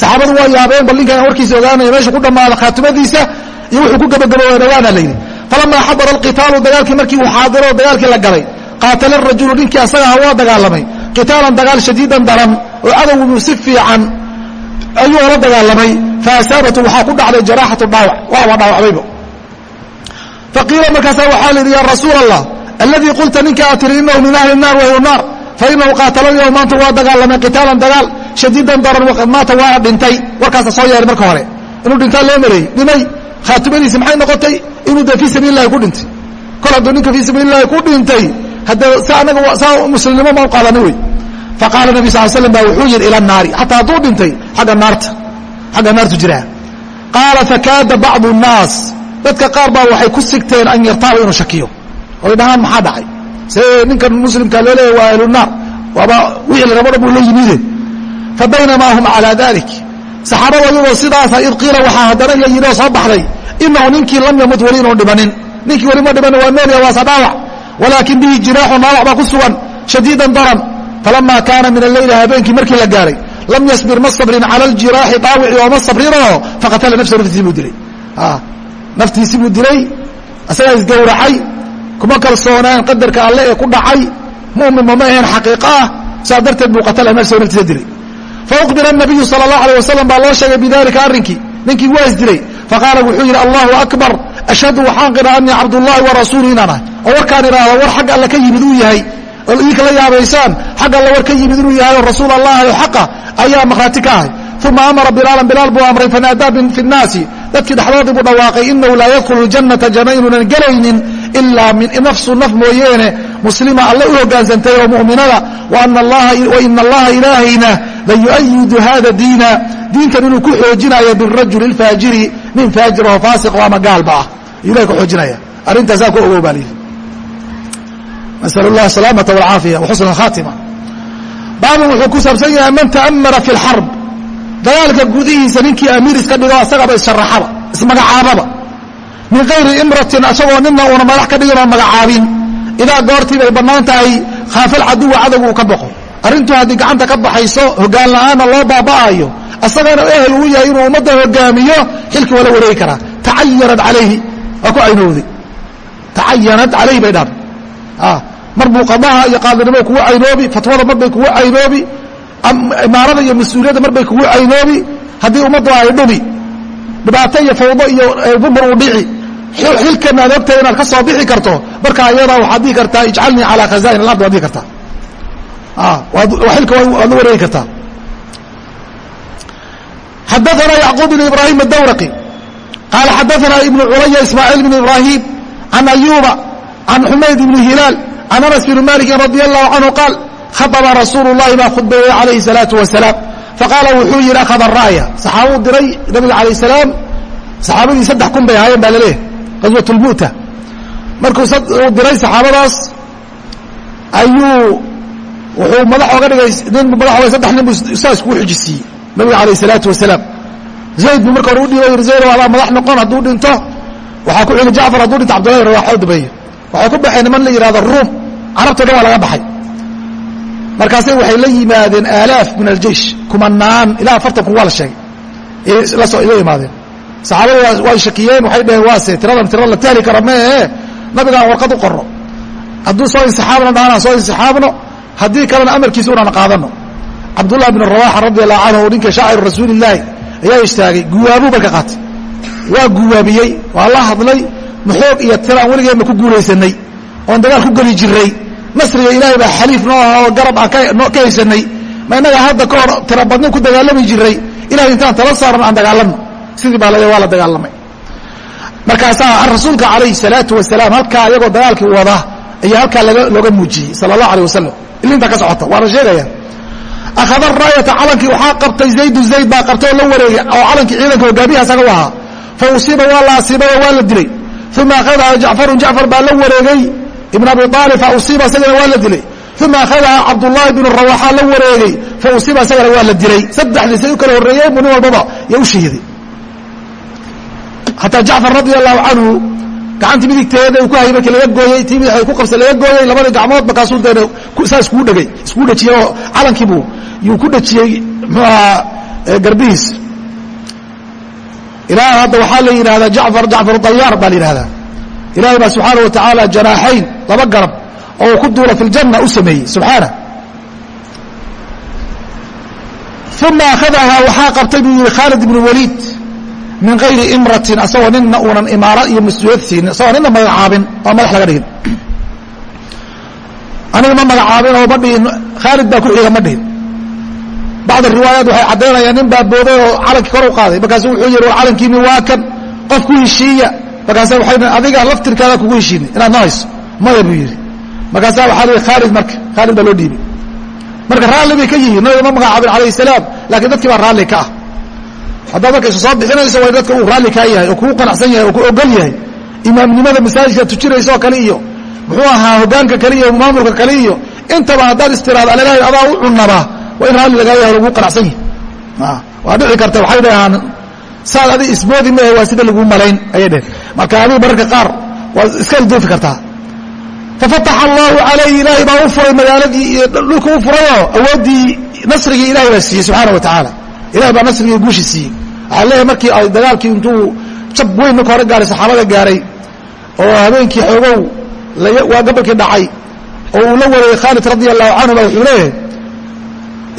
Speaker 1: Saxaabadu waa yaabeen bal ninkan warkiisa ogaanaya meeshu ku dhammaada khaatimadiisa iyo wuxuu ku gabagabooween ogaana layidhi falamaa xadara alqitaalu dagaalkii markii uu xaadiro dagaalkii la galay. Qaatala rajulu ninkii asaga aha waa dagaalamay. Qitaalan dagaal shadiidan daran oo cadowgu si fiican ayuu ola dagaalamay. Fa asaabatu waxaa ku dhacday jaraaxatu dhaawac. Waaba dhaawacbayba faqiila markaasa waxaa la yidhi ya rasuul allah aladii qulta ninka aad tiri inahu min ahli naar wahu naar fainahu qaatalanyo maanta waa dagaalamay qitaalan dagaal shadiidan daran waqad maata waana dhintay. Warkaasa soo yeehay marka hore. Inuu dhintaa loo mareeyey dhimay. Khaatimadiisi maxay noqotay? Inuu dee fii sabiil lahi ku dhintay. Kol hadduu ninka fii sabiil lahi ku dhintay haddee sa anaga saa muslimnimo ma u qaadani wey faqaala nabi sal slam ba wuxuu yidhi ila naari xataa hadduu dhintay agga naarta xagga naartu jiraa qaala fakaada bacdu nnaas dadka qaar baa waxay ku sigteen an yartaaba inuu shakiyo. Oy dhahaan maxaa dhacay? Se ninkan muslimka loo leeya waa ahlunaar waaba wixii la rabo dhan buu la yimide fa baynamaa hum calaa dalik saxaabada iyagoo sidaasa id qiila waxaa haddana la yidhi oo soo baxday inahu ninkii lam yamut weli inuu dhimanin. Ninkii weli ma dhimanin waa noolya waasa dhaawac. Walaakin bihi jiraaxun dhaawac baa ku sugan shadiidan daran falama kaana min alleyli habeenkii markii la gaaray lam yasbir ma sabrin cala ljiraaxi dhaawici ooma sabrinoo faqatala nafsa naftiisii buu dilay naftiisii buu dilay isagaa isgowracay kuma kalsoonaan qadarka alle ee ku dhacay mumin mama ahayn xaqiiqo ah saas darteed buu qatala nafsahu naftiisa dilay fauqbira nabiyu sala allahu alay wasalam baa loo sheegay bidalika arrinkii ninkii waa isdilay faqaala wuxuu yidhi allahu akbar ashhadu waxaan qira anii cabdullahi wa rasuulu inaan ahay oo warkaan idhaahdo war xagga alle ka yimid uu yahay oo idinka la yaabaysaan. Xagga alle war ka yimid inuu yahay oo rasuul allah o xaqa ayaa makhraati ka ahay. Uma amara bilaalan bilaal buu amray fanaadaa fi nnaasi. Dadkii dhexdoodii buu dhawaaqay inahu laa yadkhulu ljannata janna inuunan gelaynin ilaa nafsu naf mooyeene. Muslima alle u hogaansantay oo mu'minada waina allaha ilaahayna layu'ayidu hada diina. Diinkan inuu ku xoojinayo birajuli اlfaajiri nin faajir oo faasiq oo ama gaalba ah. Ayuu ilahay ku xoojinaya. Arrintaasaa ku ogow baa lihi nasal اllah asalaamata wاlcaafiya waxusna khaatima baabun wuxuu ku saabsan yahay man ta'amara fi اlxarb dagaalka gudihiisa ninkii amiir iska dhigo asagaba issharaxaba ismagacaababa min kayri imratin asagoo nina uuna madax ka dhigin oo magacaabin idaa goortii bay bannaan tahay khaafal caduwa cadowga uu ka boqo arrintu haddii gacanta ka baxayso hoggaan la'aana loo baaba'ayo asagana ehel uu yahay inuu ummadda hogaamiyo xilkii waa la wareegi karaa tacayanad alayhi waa ku caynowday tacayanad calayhi bay dhaan mar buu qadaha iyo qaadinimo kugu caynoobi fatwada mar bay kugu caynoobi imaarada iyo mas'uuliyadda mar bay kugu caynoobi haddii ummaddu ay dhumi dhibaato iyo fawdo iyo burbur uu dhici xilkana ad ogtahay inaad ka soo bixi karto marka ayadaa waxaad dhihi kartaa ijcalnii calaa khazaain alard waad dhihi kartaa. Ilka waad la wareegi kartaa. Xadaana yacquub bn ibrahim adawraqi qaala xadaana ibnu culaya ismaaciil bn ibrahim can ayuba can xumayd ibni hilaal can anas bn maliki radi allahu canhu qaal khaطba rasuulu lahi baa khudbeeyey calayhi salaau wasalaam faqaala wuxuu yidhi akhada raaya saxaabuu diray nabiga alayh salaam saxaabadii saddex kun bay ahaayeen baa la leeyahay qaswat lmu'ta markuu uu diray saxaabadaas ayuu wuxuu madax oga dhigay nin madax oga saddex nin buu saa iskugu xijisiiyey nabiga alayh salaatu wasalaam zayd buu marka hore u dhiiba yidhi zayd adaa madax noqon hadduu dhinto waxaa ku xili jacfar hadduu dhinto cabdullahi rawaxa u dambeeyo waxay ku baxeen niman la yidhahdo ruum carabto dhan waa laga baxay. Markaasay waxay la yimaadeen aalaaf min aljeish kumanaan ilaa afartan kun waa la sheegay. La yimaadeen. Saxaabada way shakiyeen waxay dhaheen waase tiradan tira la tahli karo maehe nabigaan warqad u qoro hadduu soo insixaabna dhaanaan soo insixaabno haddii kalena amarkiisa unaan qaadano. Cabdullahi bn rawaxa radi allahu canhu ninka shaaciru rasuuli ayaa istaagay guwaabuu marka qaatay. Waa guwaabiyey waa la hadlay maxoog iyo tira aan weligeenna ku guulaysanay oon dagaal ku geli jiray nasriga ilaahay baa xaliif noo aha oo garab aan ka haysanay ma innaga hadda ka hor tirabadni ku dagaalami jiray ilahay intaan tala saaran aan dagaalanno. Sidii baa waa la dagaalamay. Markaasaa rasuulka calayhi salaatu wasalaam halkaa iyagoo dagaalkii wada ayaa halkaa looga muujiyey sala allah aleh wasalam ilintaa ka socota waana sheegaya. Akhada raayata calankii waxaa qabtay zaydu zayd baa qabtay oo la wareegay oo calankii ciidanka hogaamiyaha isaga u ahaa. Fa usiiba waa la asiibay oo waa la dilay. Uma akhadaha jacfarun jacfar baa la wareegay ibn abi aalib fa usiiba isagana waa la dilay. Uma akhadaha cabdullaahi bnu rawaxa la wareegay fa usiiba isagana waa la dilay. Saddexdii say u kala horreeyeen buu nin walbaba yo u shahiiday xataa jacfar radi allahu canhu gacantii midigteeda uu ku hayay markii laga gooyey tii madaxay ku qabsa laga gooyey labadii gacmood markaasuu deena saa iskugu dhegay iskugu dhejiyey oo calankiibuu yuu ku dhejiyey muxuu ahaa garbihiis. Ilaa hadda waxaa la yidhahdaa jacfar jacfar dayaar baa la yidhahdaa ilaahay baa subxaana wa tacaala janaaxayn laba garab oo ku duula fi ljanna u sameeyey subxaana. Uma akhadaha waxaa qabtay buu yihi khaalid ibnu waliid min ayri imratin asagoo nina uunan imaaro iyo mas'uuliyad siinin asagoo nina magacaabin oo madax laga dhigin. Aniga ma magacaabin oo ma dhihin khaalid baa ku xiga ma dhihin. Bacd riwaayaat waxay caddaynayaan nin baa booday oo calankii kor u qaaday markaasu wuxuu yihi war calankiini waa kan qof ku heshiiya markaasa dhn adiga laftirkaada kugu heshiinay inaad noo hayso. Maya buu yidhi. Markaasaa waxaa la khaalid marka khaalid baa loo dhiibay. Marka raalli bay ka yihiin nabiga ma magacaabin alayh salaam laakiin dadkii baa raalli ka ah. Haddaad marka isu soo bixinayso waa dadka uu raalli kaa yahay oo kugu qanacsan yahay oo ku ogol yahay. Imaamnimada masaajidka tujinaysa oo kale iyo muxuu ahaa hogaanka kale iyo maamulka kale iyo intaba haddaad istiraado alalahay adaa u cunaba waa in raalli lagaa yahay lagu qanacsan yahay. Waa dhici karta waxay dhahaan saad adi ismoodi maahe waa sida laguu malayn. Ayay dheheen marka adiga mararka qaar waad iska ilduufi kartaa. Fafataxa allahu calayhi ilaahay baa u furay magaaladii iyo dhulka u furayoo awooddii nasrigii ilahay baa siiyey subxaana wa tacaala ilahay baa nasrigii guushi siiyey. Waxaa leeyahay markii ay dagaalkii intuu jab weyn marka hore gaaray saxaabada gaaray oo habeenkii xoogow waa gabalkii dhacay oo uu la wareeyey khaalid radia allahu canhu ba wuxuu leeyahay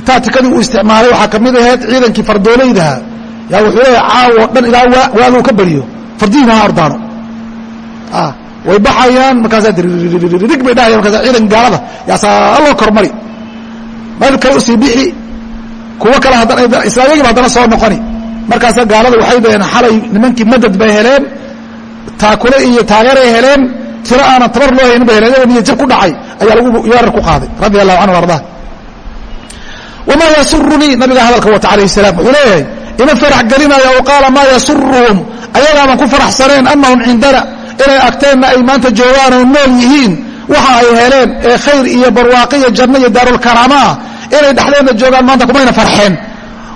Speaker 1: taatikadii uu isticmaalay waxaa ka mid ahayd ciidankii fardoolaydaha yaa wuxuu leeyahay caawo dhan ilaa waaguu ka beriyo fardihiina ordaano way baxayaan markaasaa drig bay dhahaya markaasa ciidan gaalada yaasaa loo kormari. Meel kale u sii bixi kuwo kale haddana islaamyagiiba haddana soo noqoni. Markaasa gaalada waxay dhaheen xalay nimankii madad bay heleen taakule iyo taageeray heleen tiro aanan tabar loo haynin bay heleen iyagoo niya jir ku dhacay ayaa lagu weerar ku qaaday radia allahu canhu ardaa wamaa yasurunii nabiga hadalka wata alayh salaam wuxuu leeyahay ima farax gelinaya o qaala maa yasuruhum ayagaanan ku faraxsanayn anahum cindana inay agteenna ay maanta joogaan oo nool yihiin waxa ay heleen ee khayr iyo barwaaqo iyo janno iyo daarulkaraama ah inay dhexdeenna joogaan maanta kumayna farxeen.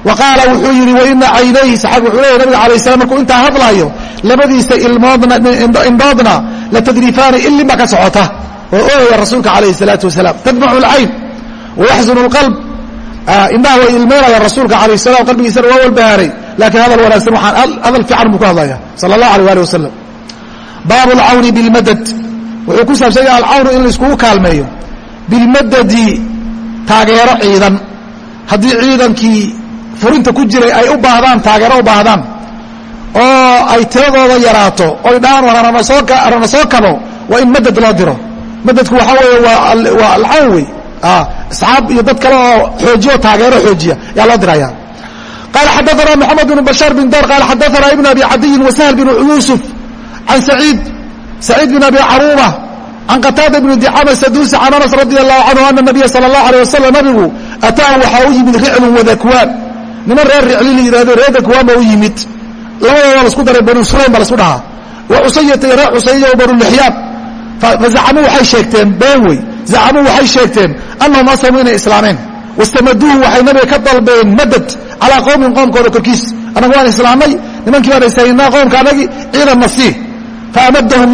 Speaker 1: Wa qaala wuxuu yidhi waina caynayhi saxaabi wuxuu leeyahy nabiga alay slam markuu intaa hadlaayo labadiisa ilmoodna indhoodna la tadriifaani ilin baa ka socota. Oo ooyaya rasuulka calayhi salaatu wasalaam tadmacu alcayn wayaxzunu alqalb indhaha way ilmeynaya rasuulka alayh salam qalbigiisana waa walbahaaray laakiin hadal wanaagsan waxaan hadal fiican buu ku hadlaya sala allah alيh ali wasalam baabu alcawni bilmadad. Wuxuu ku saabsan yahay alcawnu in laiskugu kaalmeeyo bilmadadi taageero ciidan. Haddii ciidankii furinta ku jiray ay u baahdaan taageero u baahdaan oo ay tiradooda yaraato oy dhahaan warana soo kabo waa in madad loo diro. Madadku waxaa weeye waa alcawn wey. Asxaab iyo dad kale oo xoojiyo taageero xoojiya yaa loo diraya qaala xadaana moxamed bn bashaar bin dar qaala xadaana ibn abi cadiyin wasahl bn yuusuf can saciid saciid bin abi caruuba can qataada bni dicama saduusi can anas radi allahu canhu ana nabiya sala allahu alيh wasalam nabigu ataahu waxaa u yimid riclun wadakwaan niman reer ricli la yihahdo reer dakwaan baa u yimid labadooda lasku daray banu sulaym baa lasku dhahaa wa cusayata reer cusaya o banu lixyaan fazacamuu waxay sheegteen been wey zacamuu waxay sheegteen annahum aslamuu inay islaameen wastamaduuhu waxay nabiga ka dalbeen madad calaa qowmin qoomkooda korkiis annagu waan islaamnay nimankii baan ishaynaa qoomka anagii ciidan nasiih faamadahum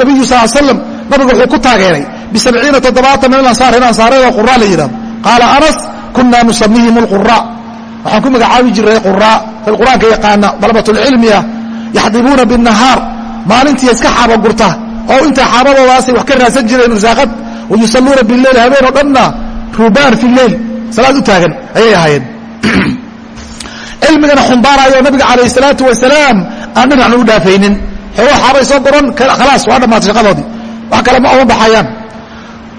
Speaker 1: nabiyu sal slam nabiga wuxuu ku taageeray bisabciina toddobaatan min alansaar in ansaareedoo quraa la yidhahdo qaala anas kunaa nusamihim alquraa waxaan ku magacaabi jiray quraa dad qur'aanka yaqaana dalabatulcilmi ah yaxdibuuna binnahaar maalintii iska xaaba gurta oo inta xaabadoodaasay wax ka raadsan jireen irsaaqad wayusalluuna bileyl habeen oo dhanna ruubaan fi leyl salaad u taagan ayay ahaayeen. Cilmigana xumbaarayo nabiga calayh salaatu wasalaam aan dhinacna u dhaafaynin. Xoogo xaabay soo goran khalaas waa dhammaatay shaqadoodii. Wax kale ma oma baxayaan.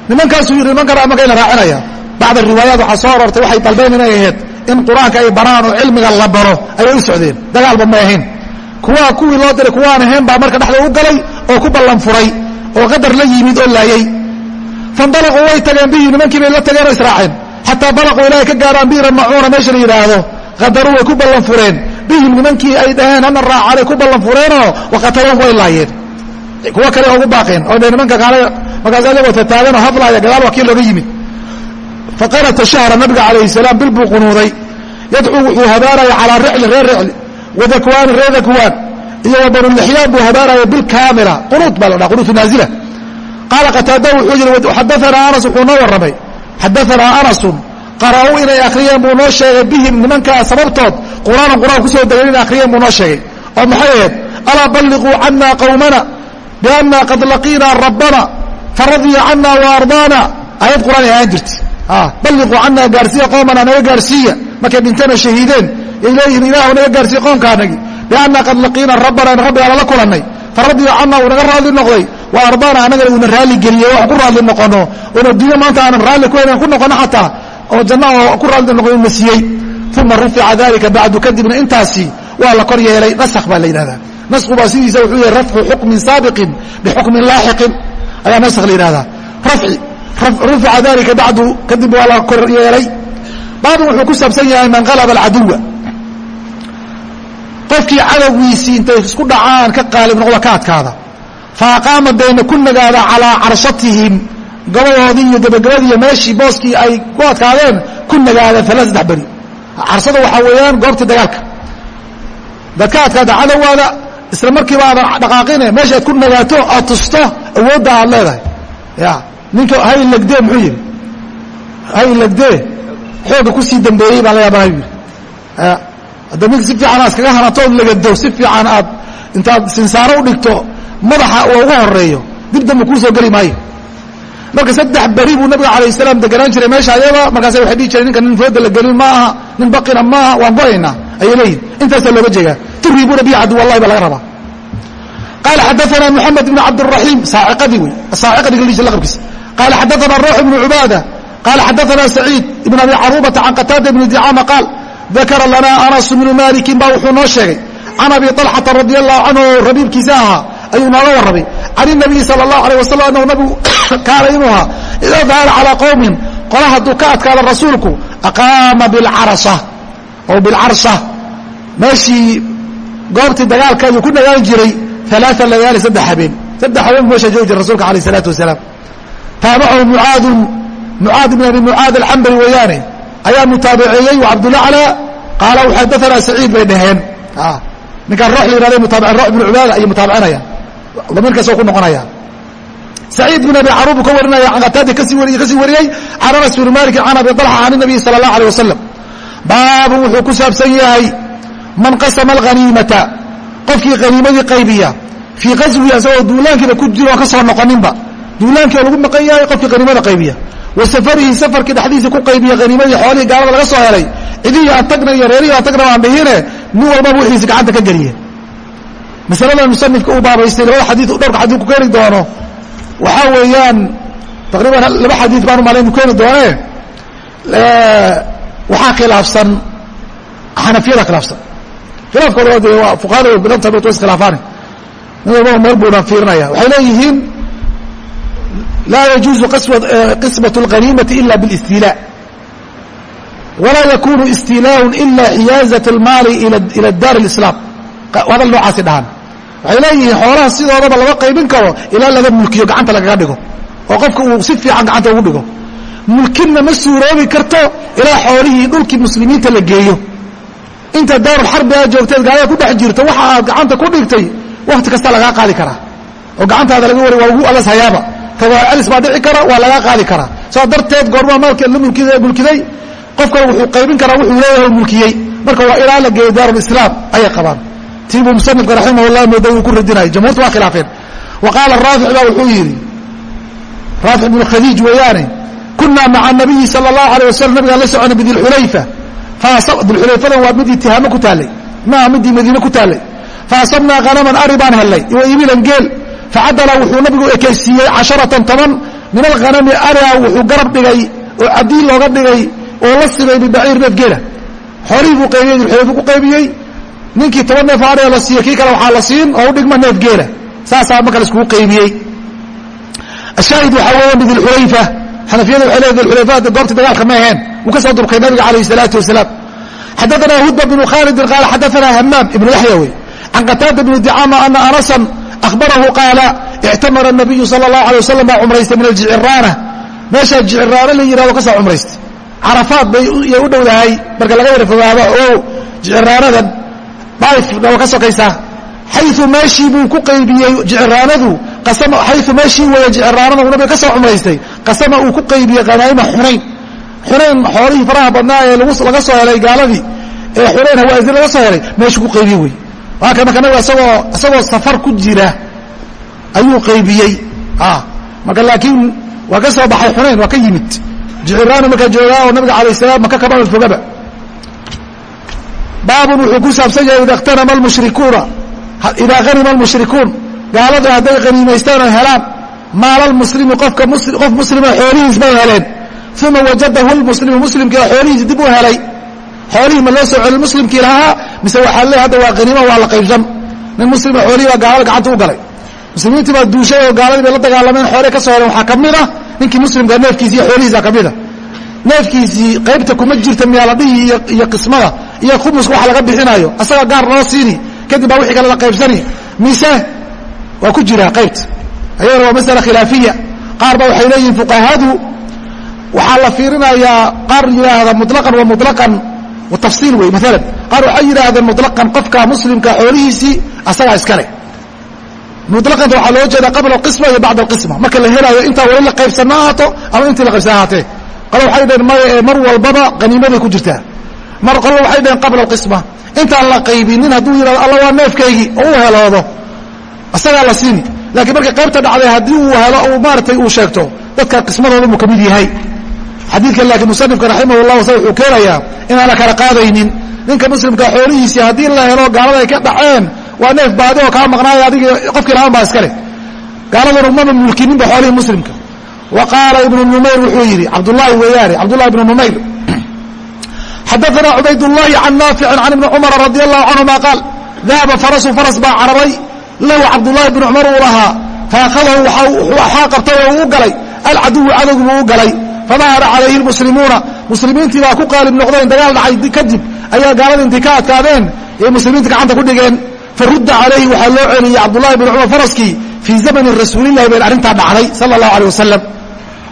Speaker 1: Nimankaasuu yidhi niman kale marka la raacinaya. Bacda riwaayaat waxaa soo aroortay waxay dalbeen inay ahayd in qur'aanka ay baraan oo cilmiga la baro ayay u socdeen. Dagaalba may ahayn. Kuwaa kuwii loo diray kuwaan ahayn baa marka dhexda u galay oo ku ballan furay oo qadar la yimid oo laayay. Fandalaquu way tageen bihi nimankii bay la tageen oo israaceen xataa balaquu ilaahay ka gaaraan biira macuuna meesha la yidhaahdo qadaruu way ku ballan fureen. Bihim nimankii ay dhaheen hana raacanay ku ballan fureenoo waqatalahum way laayeen. Kuwo kale ugu baaqeen oo dhe nimanka kaale markaas ayagoo tataagan oo hadlaaya gadaal waa kii looga yimid. Faqanata shahra nabiga calayhi salaam bil buu qunuuday. Yadcuu wuxuu habaaraya calaa ricli reer ricli. Wadakwaanin reer dakwaan. Iyo wa banulixyaan buu habaaraya bilkaamila qunuud baa la dhaha qunuutu naazila. Qaala qataada wuxuu yidhi xadaanaa anas wuxuu noo warramay xadaanaa anasun qara'uu inay akhriyeen buu noo sheegay bihim nimankaa sababtood qur'aanan qur'aan ku soo degay inay akhriyeen buu noo sheegay oo maxay ahayd alaa balliquu cana qawmana bianna qad laqiinaa rabbana faradiya cana wa ardaana aayad qur'aan ay ahaan jirta balliquu cana gaarsiiya qoomana naga gaarsiiya markay dhinteena shahiideen leeyihiin ilaahu naga gaarsiiya qoomkaanagi bianna qad laqiina rabbana rabbigaala la kulannay faradiya cana uu naga raadli noqday wa ardaana annagana uuna raalli geliyey wax ku raadli noqono. Oon adduunyo maanta aanan raalli ku ku noqono xataa oo janna oo ku raadli noqdo na siiyey. Uma rufica dalika bacdu kadibna intaasi waa la kor yeelay nasakh baa la yidhahdaa. Nasku baa sidiisa wuxuu yahay rafcu xukmin saabiqin bixukmin laaxiqin. Ayaa naskh la yidhahdaa. Rafci rufica dalika bacdu kadib waa la kor yeelay. Baabun wuxuu ku saabsan yahay man qalaba alcaduwa qofkii cadowgiisii intay isku dhacaan ka qaalib noqdo ka adkaada fa aqaama dayna ku nagaada calaa carshatihim gabadoodii iyo gabagabadiiyo meeshii booskii ay ku adkaadeen ku nagaadeen alaa saddex beri carsada waxaa weeyaan goobtii dagaalka daad ka adkaada cadowgaada isla markiiba aadan dhaqaaqine meesha aad ku nagaato aad tusto awoodda aad leedahay ya ninka hay legdee muxuu yidhi hay legdee xooga ku sii dambeeyey baa la yaabaa yidhi hadda mid si fiican aad iskaga hanatood legado si fiican aad intaad sinsaaro u dhigto madaxa uu uga horeeyo dib dambe kuu soo geli maayo. Marka saddex beri buu nabiga alayh salaam deganaan jiray meesha ayada markaasa waxay dhihi jireen ninka nin fooda la gelin ma aha nin baqina ma aha waan go'aynaa ayay leeyihiin intaasaa looga jeedaa. Turiibuuna bihi caduw allahi baa laga rabaa. Qaala xadaana moxamed ibn cabdiraxiim saaciqadii wey saaciqadii galdhiisa laqabkiisa. Qaala xadaana ruux ibnu cubaada qaala xadaana saciid ibn abi carubata can qataada ibni dicama qaal dakara lana anas bnu malikin baa wuxuu noo sheegay can abi طalxata radi allahu canhu rabiibkiisa ahaa ayuu nooga warramay can inabiyi sala allahu alayh wasalam annahu nabigu kaana inuu ahaa idaa dahara calaa qowmin qola hadduu ka adkaado rasuulku aqaama bilcarasha oo bilcarsha meeshii goobtii dagaalka ayuu ku nagaan jiray alaaa layaali saddex habeen. Saddex habeen meesha joogi jira rasulka alayh isalaatu wasalaam. Taabacahu mucaadun mucaad ibn abi mucaad alcambari weeyaane ayaa mutaabiceeyey wa cabdulacla qaala xadaanaa saciid bay dhaheen. Ninkaan roox la yihahda mutaabiceen roox ibnu cubaada ayay mutaabicinayaan damiirkaasoo ku noqonayaan saciid bin abi caruub uu ka warinaya can qataadi kasii wariye kasii wariyey can anas bni malik can abi طalxa can الnabiy salى اllah alيه wasalam baabun wuxuu ku saabsan yahay man qasama alghaniimata qofkii haniimadii qaybiya fii qaswi asagoo duulaankiiba ku jiro oon ka soo noqoninba duulaankii oo lagu maqan yahay qofkii haniimada qaybiya wa safarihi safarkii dhexdiisa ku qaybiya haniimadii xoolihii gaalada laga soo helay cidihii aan tagna iyo reerihii aan tagna waan dhihine nin walbaba wixiisi gacanta ka geliye masaladan musanifka uu baabaystay labada xadii dhowrka xadii ku keeni doono waxaa weeyaan taqriiban laba xadiid baan umalayn ku keeni doonee waxaa khilaafsan xanafiyada khilaafsan khilaafkooda de waa fuqahada way badan tahay way iskhilaafaani nin walbaba meel buunan fiirinaya waxay leeyihiin laa yajuuzu qismaة اlghaniimati ila biاlistiilaa walaa yakunu istiilaaءun ila xiyaazaة اlmaali ila daar اlislaam hadal noocaasi dhahan waxay leeyihiin xoolaha sidoodaba lama qaybin karo ilaa laga mulkiyo gacanta lagaga dhigo oo qofka uu si fiican gacanta ugu dhigo. Mulkinna ma suuroobi karto ilaa xoolihii dhulkii muslimiinta la geeyo. Inta daarulxarbi aad joogteed gaalada ku dhex jirto waxa aad gacanta ku dhigtay wakti kasta lagaa qaadi karaa. Oo gacantaada laga wari waa lagu alas hayaaba. Tabaacelis baa dhici kara waa lagaa qaadi karaa. Saa darteed goormaa maalkeed la mulkiday qofkan wuxuu qaybin karaa wuxuu leeyahay mulkiyey. Marka waa ilaa la geeyo daarulislaam ayay qabaan tiibuu musanifka raximah llah mooda uu ku radinayay jamhuurta waa khilaafeen. Wa qaala raafic baa wuxuu yidhi raafic bnu khadiij weeyaane kunaa maca nabiyi sala allahu alay wasalam nabigaan la soconay bidilxulayfa dilxulayfadan waa midii tihaamo ku taallay. Maaha midii madiine ku taallay. Fa asabnaa hanaman ari baan hellay iyo ibilan geel. Facadala wuxuu nabigu ekaysiiyey casharatan toban min alhanami ariga wuxuu garab dhigay oo cadiil looga dhigay oo la sibay bibaciir neef geela. Xoolihii buu qaybiyey dilxulayfu ku qaybiyey ninkii toban neef ariga la siiyo kii kale waxaa la siin oo u dhigma neef geela. Saasaa marka laiskugu qaybiyey. Ashaahid waxaa weeya bidilxulayfa xanafiyada waxay leedahay dilxulayfa goobtii dagaalka ma aheen wuu ka soo durkay nabiga calayh salaatu wasalaam. Xadaana hudba bnu khaalidin qaala xadaana hamaam ibnu yaxya wey can qataada bni dicama ana anasan ahbarahu qaala ictamara nabiyu sala allahu alay wasalam baa cumraystay min aljiciraana meeshaa jiciraano la yihahdo ka soo cumraystay carafaad bay u dhowdahay marka laga yara fogaado oo jiciraanadan daaifna waa ka sokaysaa xayu meeshii buu ku qaybiyey jiciraanadu xayu meeshii weeye jiciraanada uu nabiga ka soo cumraystay qasama uu ku qaybiyey khanaa'ima xunayn. Xunayn xoolihii faraha badnaa ee laga soo helay gaaladii ee xunayn hawaazin laga soo helay meeshuu ku qaybiye wey. Waa ka marka nabiga isagoo isagoo safar ku jira ayuu qaybiyey. Marka laakiin waa ka soo baxay xunayn waa ka yimid. Jiciraanu markaa joogaa oo nabiga alayh salaam maka kama fogaba baabun wuxuu ku saabsan yahay ida khtanama almushrikuuna. Idaa hanima almushrikuun. Gaaladu hadday haniimaystaan oo helaan maala lmuslimi qofka qof muslima xoolihiis bay heleen. Uma wajadahu lmuslimu muslimkii xoolihiis dib u helay. Xoolihii ma loo soo celin muslimkii lahaa mise waxaa le hadda waa haniima waa la qaybsan. Nin muslima xoolihii baa gaalada gacanta u galay. Muslimiintii baa duushay oo gaaladii bay la dagaalameen xoolay ka soo heleen waxaa ka mid ah ninkii muslimka neefkiisi iyo xoolihiisa ka mida neefkiisii qaybta kuma jirta miyaaladhihii iyo qismada iyo khumuska waxa laga bixinayo asaga gaar loo siini kadib baa wixii kale la qaybsani mise waa ku jiraa qaybta ayadana waa masala khilaafiya qaar ba waxay leeyihiin fuqahadu waxaa la fiirinayaa qaar yidhaahda muطlaqan wa muطlaqan tafsiil wey maalan qaar waxay yidhaahdeen muطlaqan qofka muslimka xoolihiisii asagaa iskale muطlaqanta waxaa loo jeedaa qabla alqisma iyo bacda alqisma marka la helaayo intaa wali la qaybsanna ahaato ama intii la qaybsan ahaatee qolo waxay dhaheen maya ee mar walbaba qaniimaday ku jirtaa. Mar qolo waxay dhaheen qabla alqisma intaan la qaybinin hadduu yidhahdo alla waa neefkaygii oo u heloodo. Asagaa la siini. Laakiin markay qaybta dhacday haddii uu helo maaratay uu sheegto dadka qismadooda muu ka mid yahay. Xadiidkan laakiin musanifka raximah llah wasa wuxuu keenayaa inaan la kala qaadaynin. Ninka muslimka xoolihiisii haddii la helo gaalada ay ka dhaceen waa neef baadi oo kaa maqnaaya adig qofkii lahaan baa iskale gaaladuna umama mulkininba xoolihii muslimka wa qaala ibnu numayr wuxuu yidhi cabdullaahi weeyaane cabdullahi ibnu numayr xadaana cubaydاllahi can naaficin can ibni cumara radi allahu canhuma qaal dahaba farasu faras baa cararay lahu cabdullahi bni cumar uu lahaa faakadahu waxaa qabtay oo uu galay alcaduwu cadowgi buu u galay fadahara calayhi lmuslimuuna muslimiintii baa ku qaalib noqdeen dagaal dhacay kadib ayaa gaalada intay ka adkaadeen ay muslimiinta gacanta ku dhigeen farudda calayhi waxaa loo celiyey cabdullahi bni cumar faraskii fii zamani rasuulillahi bay arrintaa dhacday sala allahu alay wasalam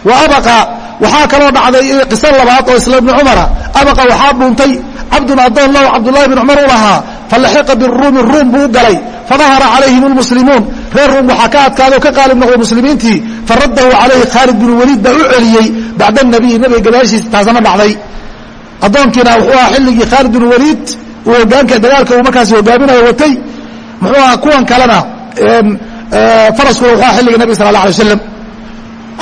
Speaker 1: wa abaqa waxaa kaloo dhacday qiso labaad oo isla ibni cumara. Abaqa waxaa dhuuntay cabdun addoon lahu cabdullahi bn cumar u lahaa falaxiqa biruumi ruum buu galay. Fadahara calayhim lmuslimuun reer ruum waxaa ka adkaaday oo ka qaalib noqday muslimiintii. Faraddahu calayhi khaalid binu waliid baa u celiyey bacda nabiyi nabiga gadaashiisa taasana dhacday. Addoonkiina wuxuu ahaa xilligii khaalid binu waliid uu hogaanka dagaalka uu markaasi hogaaminayo watay. Muxuu ahaa kuwan kalena faraskuna wuxuu aha xilligii nabig sala allah alay waslam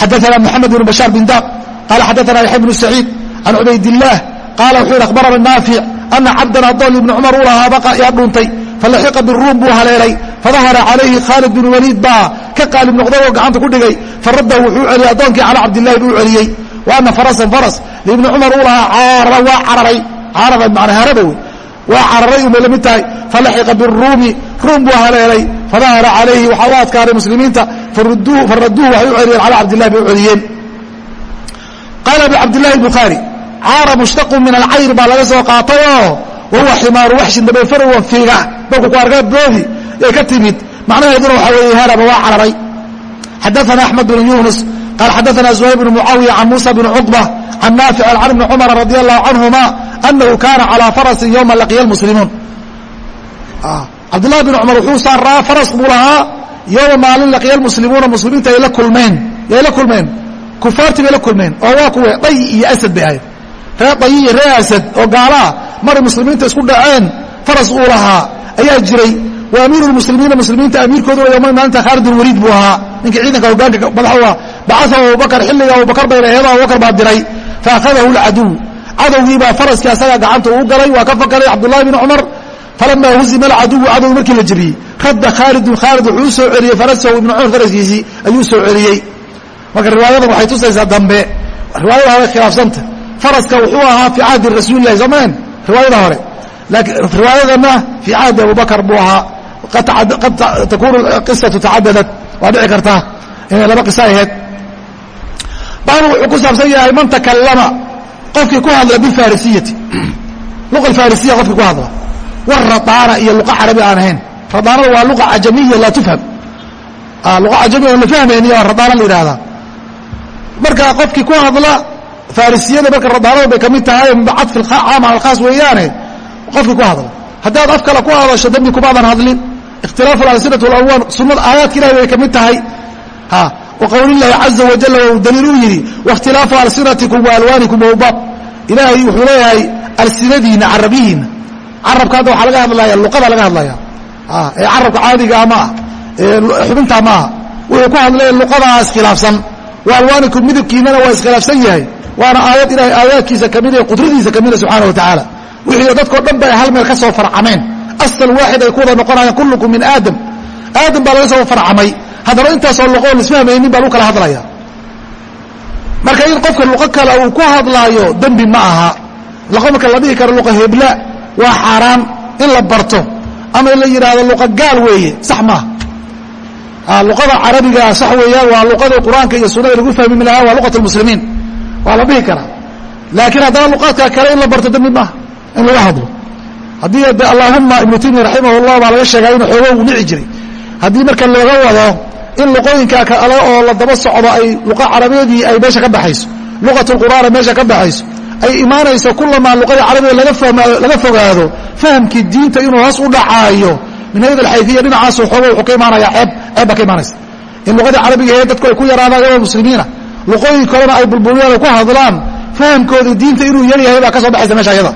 Speaker 1: xadaana moxamed bnu bashaar bin daaq qaala xadaana yaxya bnu saciid can cubaydillaah qaala wuxuu yidhi akhbarana naafic ana cabdan addoon ibni cumar uu lahaa baqa yaa dhuuntay falaxiqa biruum buu haleelay fadahara calayhi khaalid bin waliid baa ka qaalib noqday oo gacanta ku dhigay faraddahu wuxuu celiyey addoonkii calaa cabdillahi buu celiyey wa ana farasan faras liibni cumar uu lahaa caarara waa cararay caarara macnaa harada wey waa cararay umay la tahay. Falaxiqa biruumi. Ruum buu haleelay. Fadahara calayhi waxaa u adkaaday muslimiinta. Faraduuhu waxay u celiyeen calaa cabdillahi bay u celiyeen. Qaala abu cabdillahi bukhaari caara mushtaqu min alcayr baa laga soo qaatay oo wahuwa ximaaru waxshin dabayfarowan fiiga. Markuu ku arkaa boodi ay ka timid macnaheeduna waxaa weeye haraba waa cararay. Xadaana axmed bn yunus qaal xadaana zuhayr bn mucaawiya can muusa bn cuqba can naafic can ibni cumara radi allahu canhuma anahu kaana calaa farasin yowma laqiya lmuslimuun cabdullahi bin cumar wuxuu saaraa faras buu lahaa yowma maalin laqiya lmuslimuuna muslimiinta ay la kulmeen yay la kulmeen kufaartii bay la kulmeen oo waa kuwe day iyo asad bay ahayd reer dayi iyo reer asad oo gaalaa maray muslimiinta isku dhaceen faras uu lahaa ayaa jiray wa amiiru lmuslimiina muslimiinta amiirkoodu yoma maalinta khaalid bin waliid buu ahaa. Ninkii ciidanka hogaanka madaxu ah bacaahu abubakar xilliga abubakar bay laheedo abubakar baa diray. Faakhadahu lcaduw cadowgii baa faraskii asagaa gacanta uu galay waa ka fakaray cabdullahi bin cumar falamaa huzima alcaduwu cadowgi markii la jebiyey radda khaalidun khaalid wuxuu soo celiyey farasahu ibnu cumar faraskiisii ayuu soo celiyey. Marka riwaayadan waxay tusaysaa dambe. Riwaayada hore khilaafsanta. Faraska wuxuu ahaa fii cahdi rasuulilahi soomeen riwaayada hore. Riwaayadana fii cahdi abubakar buu ahaa qad takunu qisatu tacadadat waa dhici kartaa inay laba qiso ahayd baabu wuxuu ku saabsan yahay man takallama qofkii ku hadla bifarisiyati luqa farisiya qofkii ku hadla war radaana iyo luqa carabi aan ahayn radaanada waa luqa cajamiya laa tufham luqa cajamiya oon la fahmayni waa radaana la yidhahdaa marka qofkii ku hadla farisiyada marka radaanada bay ka mid tahay cadfi caam al khaas weeyaane qofkii ku hadla haddaad af kale ku hadasho dambi kumaadan hadlin ikhtilaafu alsinat alawaan sunada aayaadka ilahi bay ka mid tahay ha wa qowlillahi caza wajal u daliil uu yidhi waاkhtilaafu alsinatikum wa alwaanikum wbaab ilaahay wuxuu leeyahay alsinadiina carabyihiina carabka hadda waxaa laga hadlaya luqada laga hadlaya ee carabka caadigaa ma ah xubintaa maaha wuxuu ku hadlaya luqadaas khilaafsan wa alwaanikum midabkiinana waa iskhilaafsan yahay waana aayad ilahay aayaadkiisa ka mid ee qudradiisa kamida subxaana wa tacaala wixii dadkao dhan ba hal meel ka soo farcameen asal waaxid ay ku wada noqonayaan kullukum min aadam. Aadam baa laga soo farcamay. Haddana intaasoo luqo lisfahmaynin baa lagu kala hadlaya marka in qofka luqo kale uu ku hadlaayo dembi ma aha. Luqo marka la dhihi karo luqa hebla waa xaaraan in la barto. Ama la yidhaahdo luqa gaal weeye sax maaha luqada carabigaa sax weeyaan waa luqada qur'aanka iyo sunada lagu fahmi lahaa waa luqat lmuslimiin waa la dhihi karaa. Laakiin haddana luqaadka kale in la barto dambi maaha in laga hadlo haddii de allaahuma ibnu taymiya raximah llah baa laga sheegaa inuu xoogo u dhici jiray. Haddii marka looga wado in luqooyinka kale oo la daba socdo ay luqa carabiyadii ay meesha ka baxayso luqat lqur'aana meesha ka baxayso ay imaanayso kulamaa luqada carabiga laga fogaado fahamkii diinta inuu hoos u dhacaayo min hayd alxayfiya dhinacaasu xoogo wuxuu ka imaanaya ceeb ceeb baa ka imaanaysa. In luqadii carabiga ahe dadku ay ku yaraadaan iyagoo muslimiina. Luqooyin kalena ay bulbuliyaan ay ku hadlaan fahamkooda diinta inuu yaryahay baa ka soo baxaysa meesha ayada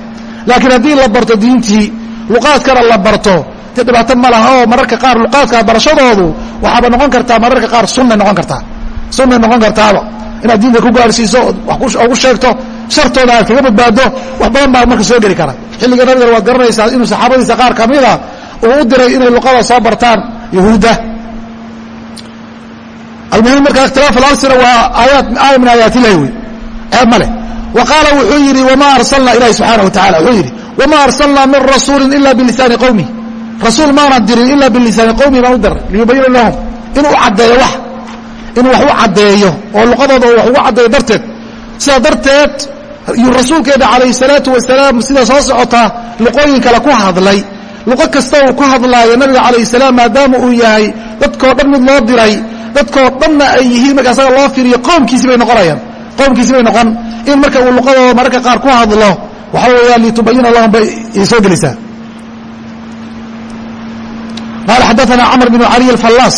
Speaker 1: laakiin haddii la barto diintii luqaadkana la barto de dhibaato ma laha oo mararka qaar luqaadka barashadoodu waxaaba noqon kartaa mararka qaar sunnay noqon kartaa. Sunnay noqon kartaaba. Inaad diinta ku gaarhsiiso ugu sheegto shartooda aad kaga badbaado wax badan baa marka soo geli kara. Xilliga nabigana waad garanaysaa inuu saxaabadiisa qaar kamida uu u diray inay luqada soo bartaan yahuudda almuhim marka ikhtilaaf alarsina waa aayaat aaya min aayaat illahi wey ceeb ma leh wa qaala wuxuu yidhi wamaa arsalnaa ilahi subxaana wa tacala wuxuu yidhi wamaa arsalnaa min rasuulin ila bilisaani qowmi rasuul maanan dirin ila bilisaani qowmi baan u diray liyubayina lahum inuu caddeeyo wax inuu wax u caddeeyo oo luqadooda wax ugu caddeeyo darteed sidaa darteed yuu rasuulkeena calayhi salaatu wasalaam sida soo socotaa luqooyin kale ku hadlay luqo kasta uu ku hadlaayo nabiga calayhi salaam maadaama uu yahay dadkoo dhan mid loo diray dadkoo dhanna ay yihiin marka asaga loo firiyo qoomkiisi bay noqonayaan qoomkiisi bay noqon in marka uu luqadooda mararka qaar ku hadlo waxa weeyaan litubayina lahum bay soo gelaysaa qaala xadaana camr bn caliy alfallaas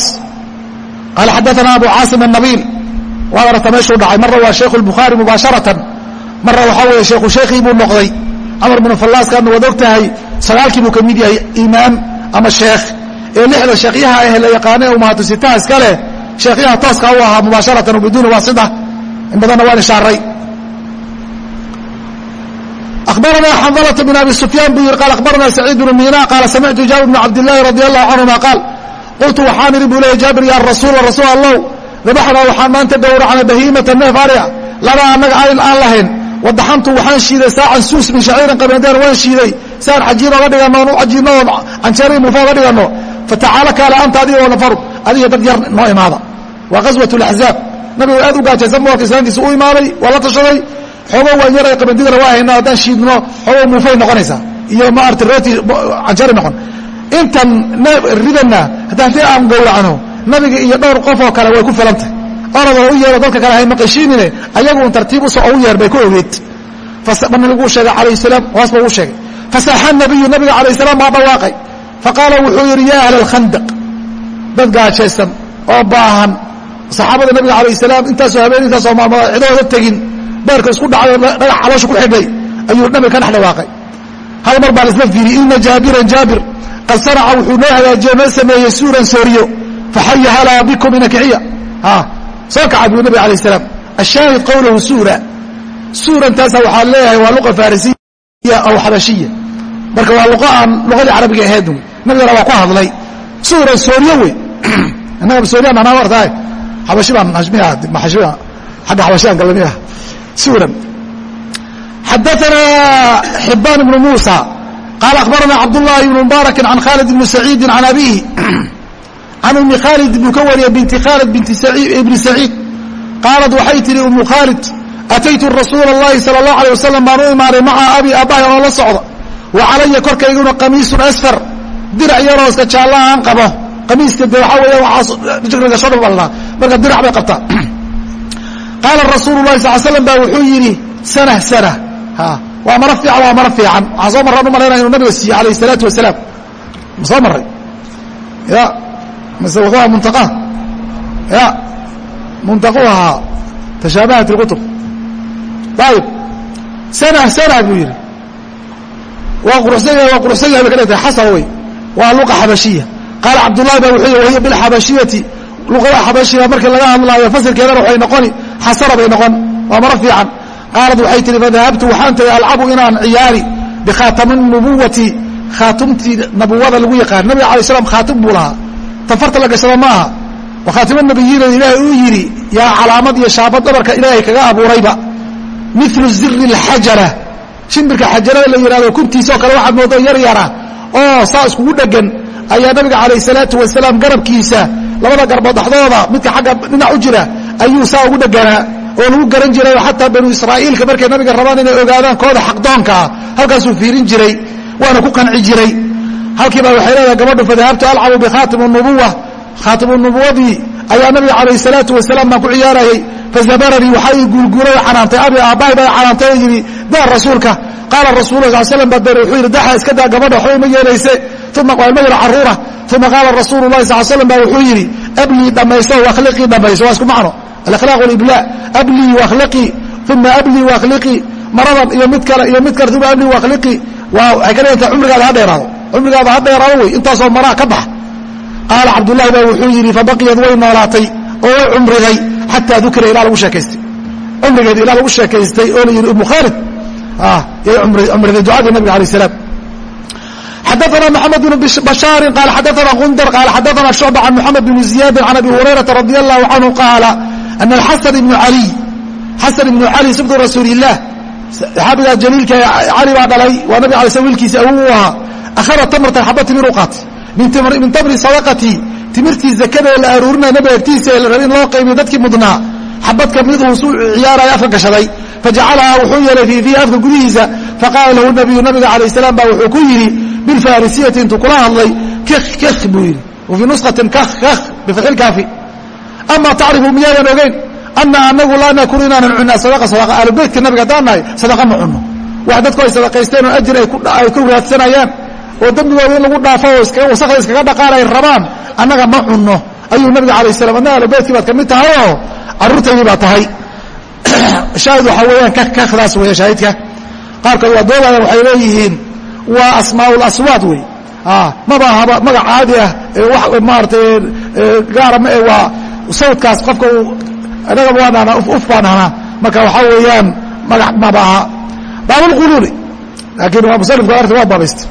Speaker 1: qaala xadaana abu caasim الnabiil waad aragta meeshuu dhacay marna waa shaykhu اlbukhaari mubaasharatan marna waxaa weeye shaykhu sheikhii buu noqday camar binu fallaaskaadna waad og tahay sagaalkii buu ka mid yahay imaam ama sheekh ee lixda sheekhyaha ah la yaqaana umahatusitaha iska leh sheekhyaha tooska u ahaa mubaasharatan biduuni waasita in badanna waan ishaaray abaranaa xandalata bin abi sufyaan buu yihi qaal akhbaranaa saciid bnu miina qaala samictu jaabir bn cabdillahi radi allahu canhuma qaal qultu waxaan idhi buu leeyay jaabir yaa rasuula rasuul allow dabaxnaa waxaan maanta gowracna bahiimata neef ariya laba annaga ayl aan lahayn wadaxantu waxaan shiiday saacan suus min shaciirin qabandeen waan shiiday saan cajiin oga dhiganno oon u cajiinno oon canjeerii muufo oga dhiganno fatacaala kaala anta adiga oo nafaru adiga dad yar noo imaada waa qaswat laxzaab nabigu aad u gaajaysan boorka islaantiisa u imaaday waa la tashaday. Xoogo waan yar ay qabandidana waa haynaa haddaan shiidno xoogo muufay noqonaysaa. Iyo maarata rooti canjari noqon. Intan ridanna haddii aan gowracno nabiga iyo dhowr qof oo kale way ku filantah oradoo u yeero dadka kale hay maqashiinine ayagun tartiib u soo ugu yeer bay ku ogeed. Nabiguu sheegay calayh salaam hoos ba uu sheegay. Fasaxa nabiyu nabiga calayh salaam baa dhawaaqay faqaala wuxuu yidhi yaa ahla alkhandaq dad gaajaysan oo baahan saxaabada nabiga calayh salaam intaasoo habeen intaasoo maalmood cidooda tegin. Beerka isku dhacay dhagax caloosha ku xidhay ayuu nabiga ka dhex hal mar baa laisla fiiriyey ina jaabiran jaabir qad sanaca wuxuu noo hagaajiyo noo sameeyey suuran sooriyo. Faxaya halaa bikum inakixiya soo kaca buu nabig alayh salaam. Ashaahid qowlahu suura. Suurantaasa waxaa leeyahay waa luqa farisiya aw xabashiya. Marka waa luqa aan luqadii carabiga ahayd nabigana waa ku hadlay. Suuran sooriyo wey. Innaga sooriyaan anaa wartahay xabashi baan miya agga xabashidan galami ah suuran xadaana xibaan ibnu muusa qaala akhbarana cabdullahi ibnu mubaaraki can khaalid ibni saciidi can abihi can ummi khaalid buu ka wariyay binti khaalid ibni saciid qaalad waxay tihi ummu khaalid ataytu rasuula اllahi sala اllahu alيه wasalam baan u imaaday maca abi aabbahay oo la socda wa calaya korkayguna qamiisun asfar dirac yaroo iska jaalla aan qabo amiiska de waaa weya shodhal marka dirac bay abtaa qaala rasuulu lahi sal slam ba wuxuu yidhi sana sana. Waa mara fiican waa mara fiican. Waxaan soo marraan u malaynaya inuu nabiga siiye alayh isalaatu wasalaam. Ma soo marray? Ya. Mase wuxuu ahaa ya. Muntaqu ahaa tashaabahat اlkutub ayib sana sana buu yidhi. Waa quruxsan yahay waa quruxsan yahay bay ka dhigtay xasaba wey waa luqa xabashiya qaala cabdullahi ba wuxuu wahiya bilxabashiyati luqada xabashiga markii laga hadlaayo fasilkeedana waxay noqoni xasara bay noqon waa maro fiican qaalad waxay tihi fadahabtu waxaan tagay alcabu inaan ciyaari bikhaatami nubuwati khaatumtii nabuwada lagu yaqaan nabiga alay slam khaatim buu lahaa tafarta la gashada ma aha wa khaatima nabiyiina ilaahay uu yidhi yaa calaamad iyo shaabad dhabarka ilaahay kaga abuurayba milu ziri اlxajara shimbirka xajarada la yihahdo kuntiisoo kale waxaad moodo yar yara oo saa iskugu dhegan ayaa nabiga calayh salaatu wasalaam garabkiisa labada garbood dhaxdooda midka xagga dhinac u jira ayuu saa ugu dheganaa oo lagu garan jiray xataa banu israa'iilka markay nabiga rabaan inay ogaadaan kooda xaqdoonka ah halkaasuu fiirin jiray waana ku qanci jiray. Halkiibaa waxay leedahay gabadhu fadahabtu alcabu bikhaatim nubuwa khaatimu nubuwadii ayaa nabiga calayh salaatu wasalaam baan ku ciyaarayay. Fazabaranii waxaa ii guulguulay canaantay. Abi aabbahay baa canaantay oo yidhi daar rasuulka. Qaala rasuulu sal slam baa dare wuxuu yidhi daxa iska daa gabadha waxba ima yeelayse. Uma waa ilma yaro carruura uma qaala rasuulu lahi sal slam baa wuxuu yidhi ablii dhammayso wakhliqii dhammayso waa isku macno. Alakhlaaq walibla ablii wakhliqii uma ablii wakhliqii maradan iyo mid kale iyo mid kale uma ablii wakhliqii waa waxay ka dhigantahay cumrigaada ha dheeraado. Cumrigaada ha dheeraado wey intaasoo maraa ka bax qaala cabdullahi baa wuxuu yidhi fabaqiyad way noolaatay oo way cumriday xataa dukira ilaa lagu sheekaystay cumrigeeda ilaa lagu sheekaystay oo la yidhi umu khaalid yay cumriday ducadii nabiga alayh salaam xadaana mxamed bn bashaari qaal xadaana gundar qaal xadaana shucba can muxamed bn ziyaadin can abi hurayrata radi allahu canhu qaala ana alxasan ibnu caliy xasan ibnu cali sibdu rasuuli illah saxaabigaa jaliilka cali baa dhalay waa nabig alay sl wiilkiisa awow u ahaa akhada tamratan min tamri sadaqatii timirtii zakadee la aruurinaya nabiga agtiisa ee la rabay in loo qaybiyo dadkii mudnaa. Xabad kamiduu su ciyaaraya afka gashaday. Fajacalahaa wuxuu yeelay fii fiihi afka gudihiisa. Faqaala lahu nabiyu nabiga calayh salaam baa wuxuu ku yidhi bilfaarisiyati intuu kula hadlay. Kikh kikh buu yidhi. Wa fii nushatin kakh kakh bifatxi lkaafi ama tacrifu miyaadan ogeyn? Ana anagu laa nakunu inaanan cunaa sadaqa sadaqa aalubeytka nabiga haddaan nahay sadaqa ma cunno. Wax dadku ay sadaqaysteen oo ajir ay ku raadsanayaan oo dembigooda in lagu dhaafo oo wasakda iskaga dhaqaan ay rabaan annaga ma cunno. Ayuu nabiga alayh salam annaga aalubeytkii baad ka mid tahay oo carruurtaydii baa tahay. Shaahid waxaa weeyaan kak kakdaas weya shaahidka. Qaarkood waa doodayaan waxay leeyihiin waa asmaa laswaad wey. Maba haba magac caadi ah wax maaratay gaara ma waa sawdkaas qofka uu inagaba waa nahnaa uf baa nahnaa marka waxaa weeyaan magac maba aha baabulquluuli laakiin musanifku arta waa baabaystay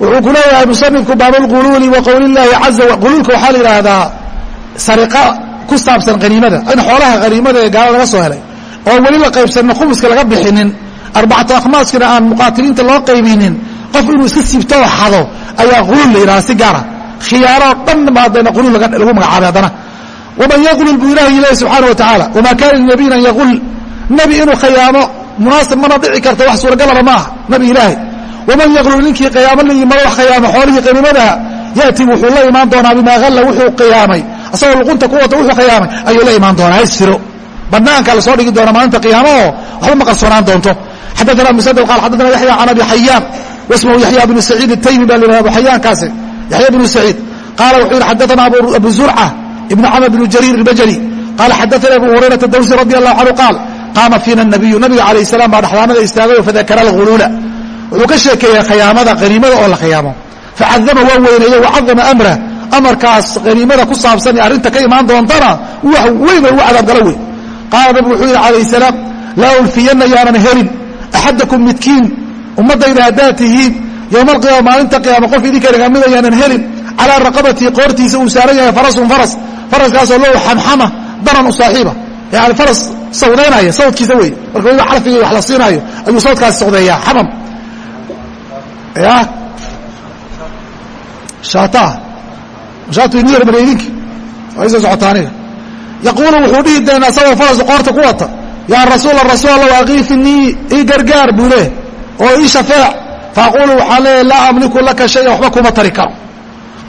Speaker 1: wuxuu ku leeyahay musanifku baabulquluuli wa qowli llaahi caza quluulka waxaa la yidhaahdaa sariqa ku saabsan haniimada in xoolaha haniimada ee gaala laga soo helay oo weli la qaybsanno khumuska laga bixinin arbacatu akhmaaskina aan muqaatiliinta loo qaybinin qof inuu iska siibto oo xado ayaa quluul la yidhaha si gaara khiyaaroo dhan ba haddana quluul lagu magacaabay haddana. Waman yaqlul buu ilahi ilahi subxaana wa tacaala wamaa kaana linabiyin an yaqul. Nebi inuu khayaamo munaasib mana dhici karta wax suuragalaba ma aha. Nabi ilaahay waman yaqlul ninkii qiyaamo la yimado wax khiyaamo xoolihii qaniimadaha ya'ti wuxuu la imaan doonaa bimaa halla wuxuu qiyaamay. Asagoo luqunta ku wata wuxuu khiyaamay ayuu la imaan doonaa hays jiro. Banaanka la soo dhigi doona maalinta qiyaamo oo waxba ma qarsoonaan doonto. Xadaana musadad qaal xadaana yaxya can abi xayaan wasmahu yaxya bnu saciid ataymi baa la yihahda abu xayaankaasi yaxya bnu saciid qaala wuxuu yidhi xadaana abu zurca ibnu camr bnu jariir albajali. Qaala xadaana abu hurayrata dawsi radi allahu canhu qaal qaama fiina nabiyu nabiga calayh salaam baa dhaxdaanada istaagayo fadakara alghuluula wuxuu ka sheekeeyey khiyaamada qaniimada oo la khiyaamo facadama waa weyneeye wacadama amrah amarkaas qaniimada ku saabsan ee arrinta ka imaan doontana wax weyn oo ugu cadaabgalo wey qaala nabigu wuxuu yidhi calayh salaam laa ulfiyanna yaanan helin. Axadakum midkiin ummaddayda haddaad tihiin yowma alqiyaama maalinta qiyaama qof idinka nagamida yaanan helin. Calaa raqabatii qoortiisa uu saaran yahay farasun faras. Faraskaasoo low xamxama daran u saaxiiba. Yani faras sawdaynaya sawdkiisa wey marka waliba calfiga wax la siinaayo ayuu sawdkaasi sawdeeyaa xamam ya shaataah shaatu ini yar bale idinki. Waa isa socotaaniga yaquulu wuxuu dhihi doonaa asagoo farasu qoorta ku wata. Yaa rasuula rasuul allah aqiifinii ii gargaar buu leh oo ii shafeec faaqulu waxaa leeyahy laa amliku laka shaya waxba kuma tari karo.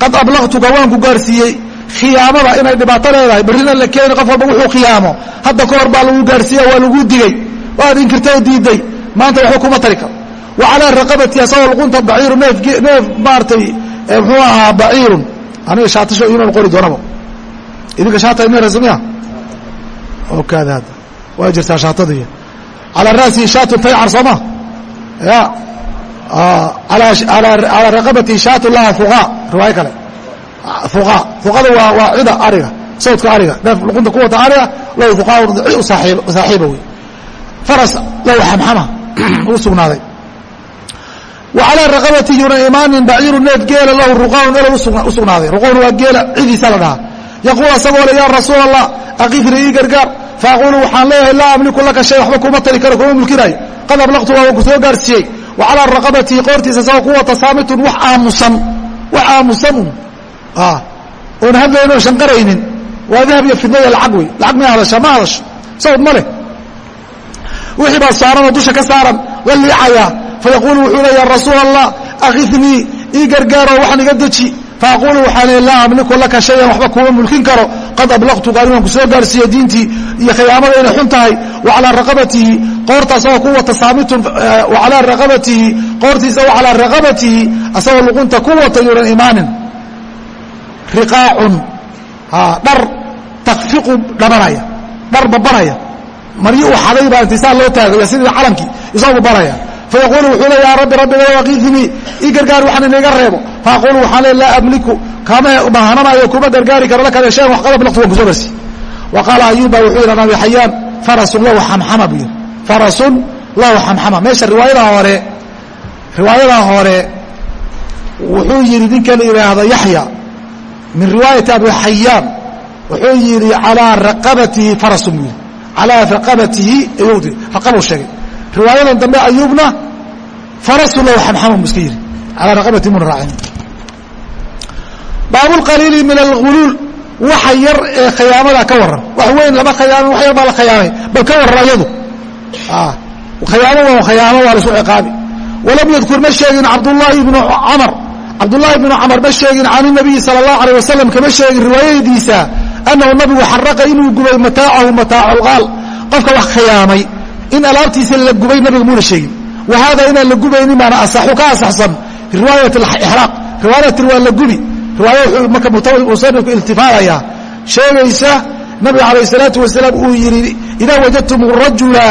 Speaker 1: Qad ablaqtuka waan ku gaarsiiyey. Khiyaamada inay dhibaato leedahay berrina la keeni qof walba wuxuu khiyaamo. Hadda ka hor baa lagu gaarsiiya waa lagu digey waad inkirta oo diiday. Maanta waxba kuma tari karo wa raqabati asagoo luqunta baciiru neef maaratay muxuu ahaa baciirun. Aniga shaatisho iman qori doonaba. Idinka shaata imersamiya oo kaada waa jirtaa shaatadiiy calaa ra'sihi shaatu taycar sooma ya. Calaa raqabati shaatu laha fuqa riwaayo kale. Fuqa fuqada waa waa cida ariga sawdka ariga. Neef luqunta ku wata ariga low fuqaa saaxiiba wey faras low xamxama. U sugnaaday wa calaa raqabati yuna imaanin baciiru neef geela lahu ruqaanun elo u sugnaaday waa geela cidiisa la dhahaa. Yaquul asagoo le yaa rasuul allah aqifni ii gargaar. Faaqulu waxaan leeyahay laa amliku laka shay waxba kuma tari karo kuma mulkinayo qad ablaqtu waa ku soo gaarsiiyey. Wa calaa raqabatihi qoortiisa isagoo ku saamitun wax aamusan wax aamusan un oon hadlaynin oo shanqaraynin waa dahab iyo fidna iyo lacag wey. Lacag may hadashaa ma hadasho. Sawd ma leh. Wixii baa saaran oo dusha ka saaran la fayaquulu wuxuu leeya rasuul allah akifnii ii gargaaroo waxaan iga deji faaqulu waxaan i laa amliku laka shayan waxba kuuma mulkin karo qad ablaqtuka anigaan ku soo gaarsiiye diintii iyo khiyaamada inay xun tahay wacalaa raqabatihi qoorta asagoo ku wata saamitun wacalaa raqabatihi qoortiisa wacalaa raqabatihi asagoo luqunta ku wata yuunan imaanin riqaacun dhar takfiqu dhabanaya dhar babanaya maryi uu xaday baa intisaa loo taagaya sidii calankii isagoo babanaya fayaquulu wuxuu le yaa rabbi rabbiga waqiidnii ii gargaar waxaan inaga reebo faaqulu waxaan le laa amliku kama mahananayo kuma gargaari karo lakada shayan wax qadab laqtu waan ku soo garsi wa qaala ayuba wuxuu yidhi nabi xayaan farasun lahu xamxama buu yidhi farasun lahu xamxama meesha riwaayadaa hore riwaayadaa hore wuxuu yidhi ninka la yidhaahdo yaxya min riwaayati abi xayaan wuxuu yidhi calaa raqabatihi farasun buu yidhi calaa raqabatihi ayuu raqabuu sheegay riwaayadan dambe ayuubna farasu lahu xamxama bu iska yidhi. Calaa raqabati muna raacin. Baabulqaliili min alguluul waxa yar ee khiyaamada ka waran wax weyn lama khayaamin wax yar baa la khiyaamay bal ka warran ayadu. Khiyaamo waa khiyaamo waa lasu ciqaabi. Walam yadkur ma sheegin cabdullaahi ibnu camar. Cabdullaahi ibnu camar ma sheegin can inabiyi sala allahu alayh wasalam kama sheegin riwaayadiisa annahu nabigu xaraqa inuu gubay mataacahu mataacu alqaal qofka wax khiyaamay in alaabtiisa la gubay nabiga muuna sheegin. Wa inaan la gubaynin baana asaxu ka asaxsan riwaayat ixraaq riwaayati waa la gubi. Riwaaya wuxuu marka musanifku iltifaadayaa sheegaysa nabiga calayh isalaatu wasalaam uu yidhi idaa wajadtum rajula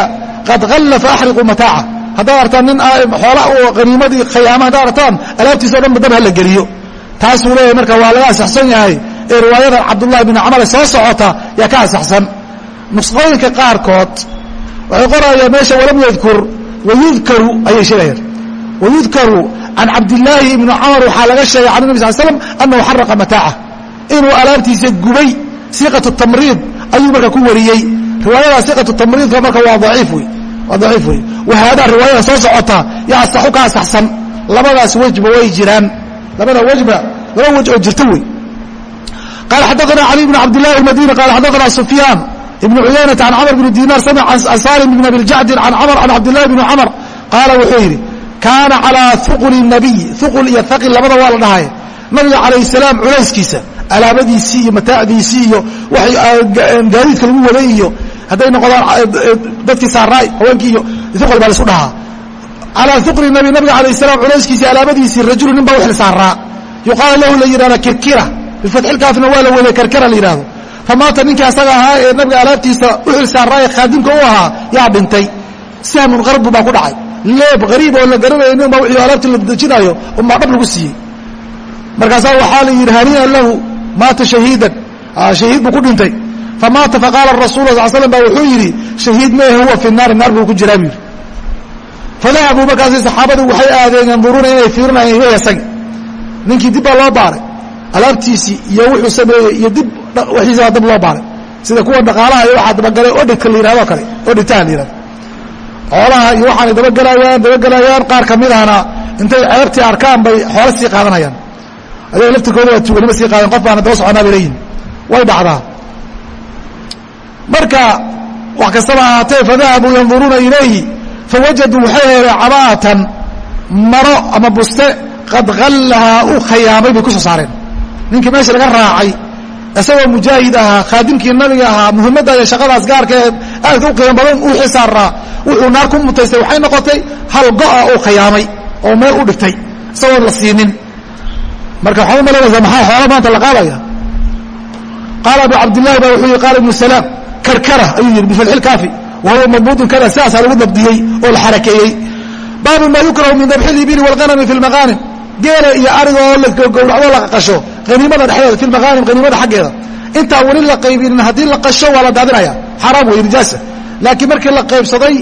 Speaker 1: qad halla faaxriquu mataaca. Haddaad artaan nin xoola haniimadii khayaama haddaad artaan alaabtiisa o dhan dab ha la geliyo. Taasuu leeyahay marka waa laga asaxsan yahay ee riwaayadan cabdullahi bn camar soo socota yaa ka asaxsan. Nusqooyinka qaarkood waxay qorayaan meesha walam yadkur wayudkaru ayay sheegayaan. Wayudkaru can cabdilaahi ibni camar waxaa laga sheegay can nabi sal slam annahu xaraqa mataaca. Inuu alaabtiisa gubay siiqatu tamriid ayuu marka ku wariyey. Riwaayada siiqatu tamriidka marka waa daciif wey waa daciif wey wahaadaa riwaayada soo socota yaa asaxu ka asaxsan labadaas wejba way jiraan. Labada wejba laba wej oo jirta wey qaala xadaana cali bn cabdillahi almadini qala xadaana sufyaan ibn cuyaynata can camr bn dinar samc can salim bn abi ljacdin can camr can cabdillahi bni camar qaala wuxuu yidhi kaana calaa uquli nabiy. Uqul iyo aqil labada waa la dhahay. Nabiga calayh salaam culayskiisa alaabadiisii iyo mataacdiisii iyo gaadiidka lagu waday iyo hadday noqdaan dadkii saaraay haweenkii iyo uqul baa laisu dhahaa. Calaa uqli nabi nabiga calayh salaam culayskiisii alaabadiisii rajulu nin baa wixli saaraa. Yuqaalu lahu la yidhahda kirkira. Bifatxilkaafna waa la wada karkara la yidhahdo famaata ninkii asaga ahaa ee nabiga alaabtiisa uxil saaraaye khaadimka u ahaa yaa dhintay sahmun qarbu baa ku dhacay. Leeb hariib oo la garanaynin ba wixii alaabta la dejinayo umaa dhab lagu siiyey. Markaasaa waxaa la yidhi hanii'an lahu maata shahiidan? Shahiid buu ku dhintay. Famaata faqaala rasul sal slam ba wuxuu yidhi shahiid meehe huwa fi naari naar buu ku jiraa buu yidhi. Fadahabuu markaasi saxaabadu waxay aadeen yanduruuna inay fiirinayaan ilayh asagi ninkii dib baa loo baaray. Alaabtiisii iyo wuxuu sameeyey iyo dib wiisa dab loo baaray. Sida kuwa dhaqaalaha iyo waxaa dabagalay odhidka la yihahdo kale odhitaha la yihahdo xoolaha iyo waxaanay dabagelayaan dabagelayaan qaar ka mid ahna intay ceebtii arkaan bay xoolo sii qaadanayaan. Ayaga laftirkooda waa tuganimo sii qaadan qof baana daba soconaa bay leeyihiin way dhacdaa. Marka wax kastaba ahaatee fadahabuu yanduruuna ilayhi fawajaduu waxay heleen cabaatan maro ama buste qad hallahaa u khayaamay bay ku soo saareen. Ninkii meesha laga raacay isagoo mujaahid ahaa khaadimkii nabiga ahaa muhimadda iyo shaqadaas gaarka ee aadka u qiimo badan uu xisaaraa wuxuu naar ku mutaystay waxay noqotay hal go'a uu khayaamay oo meel u dhigtay isagoon la siinin. Marka waxaad u malaynaysaa maxaa xoola maanta la qaadaya qaala abu cabdillahi ba wuxuu yihi qaala ibnu salaam karkara ayuu yidhi bifatxi lkaafi wa huwa madbuudun kada sidaasaa lagu dabdiyey oo la xarakeeyey. Baabu ma yukrahu min dabxi libili wاlghanami fi lmaqaanim geela iyo ariga oo la gowracdo la qasho haniimada dhexdeeda fi lmaqaanim haniimada xaggeeda. Intaan weli la qaybinin haddii la qasho waa la daadinaya. Xaraam wey nijaasa laakiin markii la qaybsaday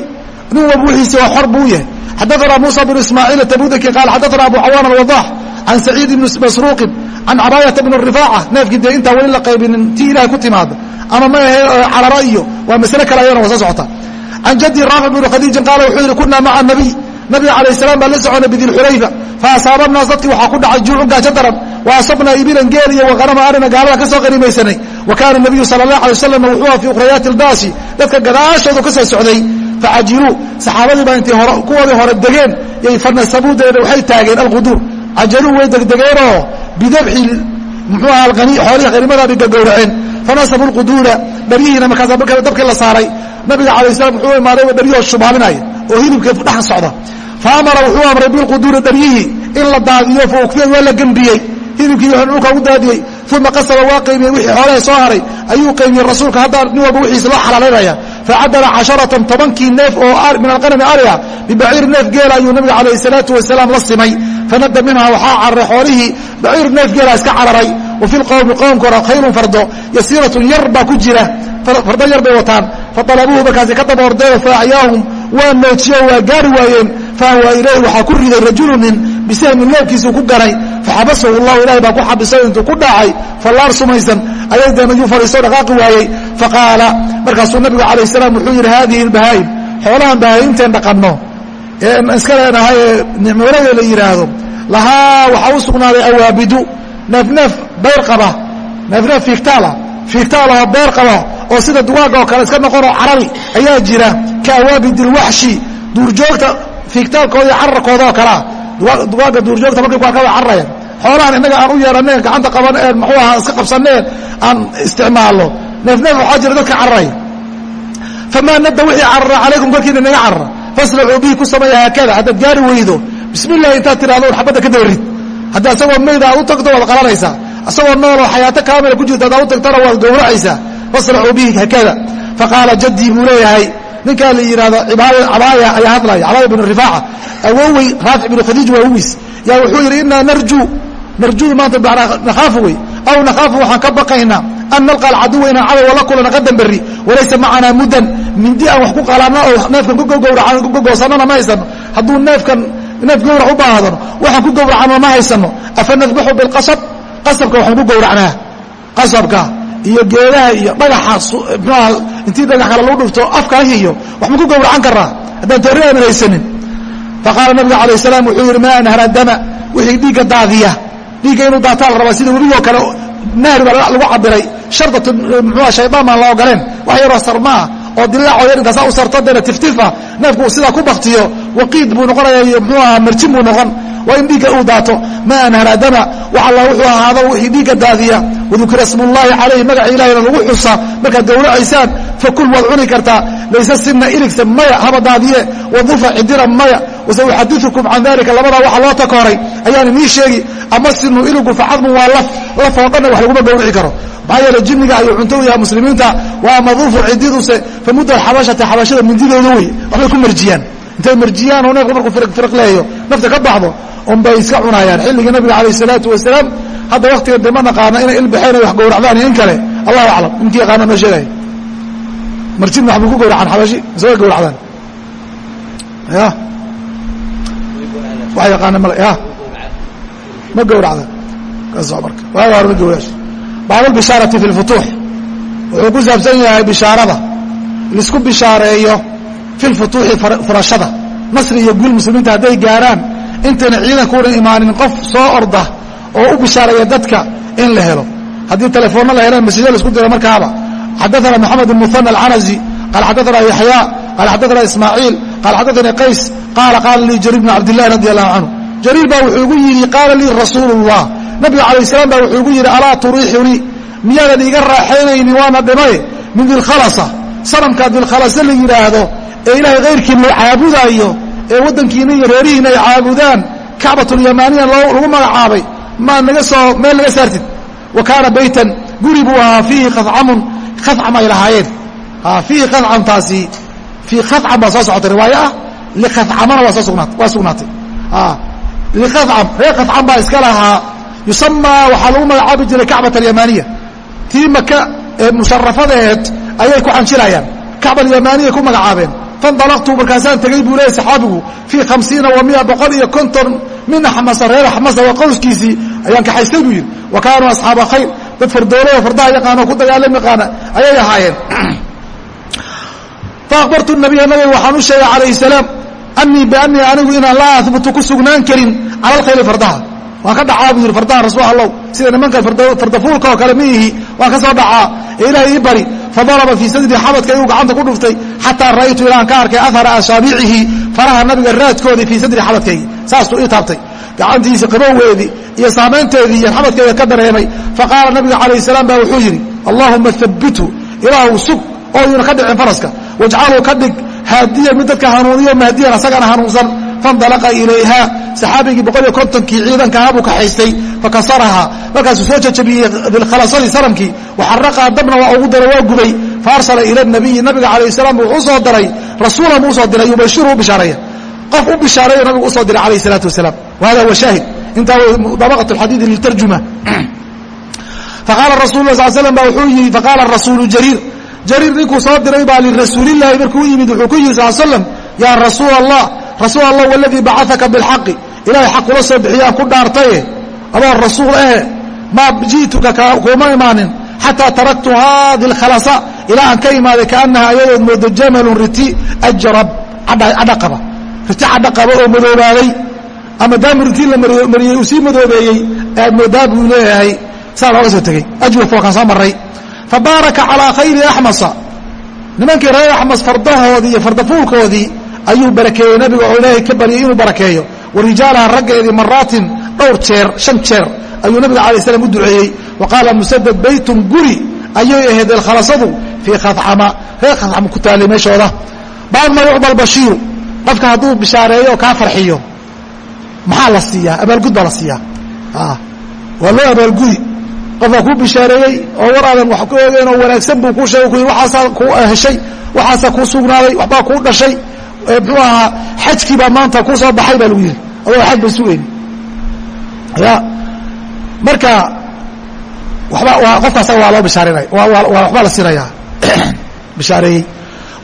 Speaker 1: nin walba wixiisi waa xor buu yahay. Xadaana muusa bnu ismaaciil atabudaki qaal xadaana abu cawaan alwadax can saciid ibni masruuqin can cabaayata bni rifaaca. Neefkii dee intaan weli la qaybinin tii ilahay ku timaada ama ma ahe carara iyo waa masle kale ayana waa soo socota. Can jaddi raafic bni khadiijin qaala wuxuu yidhi kunaa maca nabiy. Nabiga calayh salaam baan la soconay bidilxulayfa fa asaaba naas dadkii waxaa ku dhacay juucu gaajo daran. Wa asabnaa ibilan geel iyo waqanama arina gaalada ka soo qanimaysanay wa kaana nabiyu sala allah alay wasalam wuxuu aha fii ukhrayaati ilbaasi dadka gadaashoodu ka soo socday. Facajiluu saxaabadii baa intay kuwoodii hore degeen. Yay fanasabuu dabeedna waxay taageen alquduur. Cajaluu way degdegeenoo bidabxi muxuu aha xoolihii qanimadaabi gagowraceen fanasabu lquduura dharyihiina markaasa marka dabkii la saaray. Nabiga alay slam wuxuu imaaday dharyahoo shubaalinaya oo hilibkeed ku dhex socda fa amara wuxuu amray bilquduuri dharyihii in la daadiyo fa ukfiya waa la gembiyey hilibkii dhulka ugu daadiyey uma qasaba waa qaybiyey wixii xoolaha soo haray ayuu qaybiyey rasuulka. Hadda nin walba wixiisa loo xalaalaynaya facadala casharatan tobankii neef oo min alqanami ariga bibaciir neef geela ayuu nabiga calayh salaatu wasalaam la simay. Fanada minha waxaa cararay xoolihii baciir neef geela iska cararay. Wa fi lqowmi qowmkuna khayrun fardo yasiiratun yar baa ku jira. Fardo yar bay wataan. Faalabuuhu markaasi ka daba ordeen faacyaahum waa noojiyo waa gaari waayeen faahwa ilayhi waxaa ku riday rajulu nin bisahmin neefkiisuu ku ganay faxabasahu llahu ilahay baa ku xabisay intuu ku dhacay. Fallaar sumaysan ayay deen ayuu fadhiisto dhaqaaqi waayey. Faqaala markaasuu nabigu calayh salaam wuxuu yidhi haadihi lbahaa'im xoolahan bahaa'imteen dhaqanno. Ee iska leenahay ee nicmoolada la yidhaahdo lahaa waxaa u sugnaaday awaabidu neefneef bayr qaba. Neefneef fiigtaala. Fiigtaalahoo beer qaba oo sida dugaagga oo kale iska noqonoo carabi ayaa jira ka awaabid ilwaxshi duurjoogta fiigtaalkooda cararkooda oo kalea dugaagga duurjoogta markay ku arkaa way cararayaan xoolahan innaga aan u yeeraneen gacanta qaban een muxuu ahaa iska qabsaneen aan isticmaalno neefneef waxaa jira dadka cararaya famaa nadda wixii carara calaykum korkiina inaga carara. Faslacuu bihi ku sameeya haakada haddaad gaari weydo. Bismi illahi intaad tidhahdo un xabadda ka dabarid haddii asagoo mayda aad u tagto waad qalanaysaa. Asagoo nooloo xayaato kaamila ku jirta haddaad u tagtana waad gowracaysaa. Faslacuu bihi haakada faqaala jaddii buu leeyahay ninkaa la yidhahdo cabaaya ayaa hadlaya cabaaya binu rifaaca. Awowey raafic binu khadiij waa uwiis yaa wuxuu yidhi inaa narjuu narjuu maanta nakhaafu wey. Aw nakhaafu waxaan ka baqaynaa an nalqa alcaduwa inaan cadowa la kulana qadan berri walaysa macanaa muddan. Mindi aan wax ku qalanno oo neefkan ku gogowsanana ma haysano hadduu neefkan neef gowrac u baahdan waxaan ku gowracano ma haysano afa nadbaxu bilqasab qasabka waxaan ku gowracnaa. Qasabka iyo geedaha iyo dhagaxa mxuaha intii dhagax kale lagu dhufto afkaah iyo wax ma ku gowracan karnaa haddaan toorri aanan haysanin. Faqaala nabiga calayh salaam wuxuu yidhi maa anhara dama wixii dhiigga daadiya. Dhiigga inuu daataa la rabaa sida webigoo kale nahri baa lagu cabiray shardatu mxuua shaydaan baan la ogoleen wax yaroo sarmaa oo dilaaco yar intaasaa u sarto deena tiftifa neefku uu sidaa ku baktiyo waqiid buu noqonaya iyo mxuu ahaa marjin buu noqon waa in dhiigga uu daato. Ma anhara dama wax alla wuxuu ahaado wixii dhiigga daadiya. Wadukira smullaahi calayhi magaca ilahayna lagu xusa. Markaad gowracaysaan fakul waad cuni kartaa. Laysa sina irigsa maya haba daadiye. Wadufa cidira maya. Wasauxadiukum can dalika labadaa waxa loo takooray. Ayaan inii sheegi ama sinu iligu facadmu waa laf. Laf oo dhanna wax laguma gowrici karo. Maxaa yeele jinniga ayuu cunto u yahay muslimiinta. Waa maduufu cididuse famudda xabashata xabashada mindidooda wey. Waxbay ku marjiyaan intay marjiyaan oo neefka markuu firq leeyo nafta ka baxdo unbay iska cunayaan. Xilligii nabiga calayh salaatu wasalaam hadda waktiga dama naqaana inay ilbaxeen ay wax gowracdaan iyo in kale. Allahu aclam. Inkii yaqaana noo sheegaya marjidna waxbay ku gowracaan xabashi way gowracdaan? Ya. Wax yaqaana male ya. Ma gowracdaan. Kaso marka. Waaga hore ma gowraash baabulbishaarati fi lfutuux wuxuu ku saabsan yahay bishaarada. Laisku bishaareeyo fi lfutuuxi furashada. Nasri iyo guul muslimiinta hadday gaaraan intayna ciidankuunan imaanin qof soo orda oo u bishaareeya dadka in la helo. Haddii telefoonna la helaan masjidya la isku diro markaaba. Xadaana moxamed muhana alcanazi qaal xadaana yaxyaa qaal xadaana ismaaciil qaal xadaanii qays qaala qaala lii jariir bn cabdillahi radi allahu canhu jariir baa wuxuu igu yidhi qaala lii rasuulu llah nabiga calayh salaam baa wuxuu igu yidhi alaa turiixunii? Miyaadan iiga raaxaynaynin waana dhimaye min dilkhalasa sanamkaa dilkhalasa la yidhaahdo ee ilaahay kayrkiin la caabudaayo ee waddankiina iyo reerihiina ay caabudaan kacbatulyamaaniya lagu magacaabay maa naga soo meel naga saartid. Wa kaana baytan guri buu ahaa fiihi khadcamun khadcam ay lahaayeen. Fiihi khadcamtaasi fii khadcam baa soo socotay riwaayo ah likhadcamana waa sugnaatay likhadcam reer khadcam baa iska lahaa yusamaa waxaa lagu magacaabi jiray kacbat alyamaaniya tii maka ee musharafadaheed ayay ku xanjirayaan kacba alyamaaniya ku magacaabeen fanalaqtu markaasaan tegey buu leeyay saxaabigu fii hamsiina wa mia boqol iyo konton min axmasa reer axmasa waa qowskiisii ayaan kaxaystay buu yidhi. Wa kaanuu asxaaba khayr dad fardoolada fardaha yaqaano ku dagaalam yaqaana ayay ahaayeen. Faakbartu nabiya nabiga waxaan u sheegay calayhi salaam anii bianii anigu inaan laa ahbutu ku sugnaan karin cala alkhayli fardaha waan ka dhacaa buu yidhi fardaha rasuul allow sida nimanka fardafuulka oo kale ma ihi waan ka soo dhacaa ee ilahay ii bari. Fadaraba fii sadrii xabadka ayuu gacanta ku dhuftay. Xataa ra'aytu ilaan ka arkay ahara asaabicihi faraha nabiga raadkoodii fii sadri xabadkaygi. Saasuu ii taabtay. Gacantiisa qaboweedii iyo saamaynteedii iyo xabadkayga ka dareemay. Faqaala nabiga calayh salaam baa wuxuu yidhi allaahuma habithu ilaahu sug oo yuuna ka dhicin faraska. Wajcaluu ka dhig haadiyan mid dadka hanuuniyo mahdiyan asagana hanuunsan faindalaqa ilayha. Saxaabigii boqol iyo kontonkii ciidankaha buu kaxaystay fakasaraha markaasuu soo jajabiyey bilkhalasadii sanamkii waxaraqaa dabna waa ugu daray waa gubay. Faarsala ila nabiyi nabiga calayh salaam wuxuu u soo diray rasuulan buu u soo diray yubashiru u qof u bishaareeyo nabigu u soo diray calayh salaatu wasalaam. Wahada huwa shaahid. Intaa way mudabaqat alxadiidi litarjuma faqaala rasul lah sal slam ba wuxuu yii faqaala rasuulu jariir. Jariir ninkuu soo diray baa lirasuulillahi. Markuu u yimid wuxuu ku yihi sal slam yaa rasuul allah rasuul allah waladii bacaaka bilxaqi. Ilahay xaq kula soo bixiyaan ku dhaartaye. Adoo rasuul ahe maa ji'tuka kuma imaanin. Xataa taraktu hadi lkhalasa ilaa aan ka imaaday kaanaha ayadood moodo jamalun riti ajrab cadhaqaba riti cadhaqaba oo madoobaaday. Ama daamu riti la mariyey uu sii madoobeeyey moodaa buu leeyahay. Saa looga soo tegey. Ajwaf waa kaan soo maray. Fabaaraka calaa khayri axmasa nimankii reer axmas fardahoodii iyo fardafuulkoodii ayuu barakeeyey nabiga oo ilaahay ka baryay inuu barakeeyo. Wa rijaalaha raggeedii maraatin dhowr jeer shan jeer ayuu nabiga alay slam u duceeyey. Wa qaala musadad baytun guri ayay ahayd eelkhalasadu fii khacama reer khacama ku taalay meeshooda. Baab ma yucda albashiiru qofka hadduu bishaareeyo oo kaa farxiyo. Maxaa la siiyaa? Abaalgud baa la siiyaa. Waa loo abaalgudi. Qofkaa kuu bishaareeyey oo war aadan wax ku ogeen oo wanaagsan buu kuu sheegay ku yidhi waxaasaa ku heshay waxaasaa kuu sugnaaday waxbaa kuu dhashay muxuu ahaa xajkii baa maanta kuu soo baxay baa lagu yidhi. Adoo xaj ba sugayni ya marka waba qofka asaga waa loo bishaarinaya waxbaa la siinayaa bishaareeyey.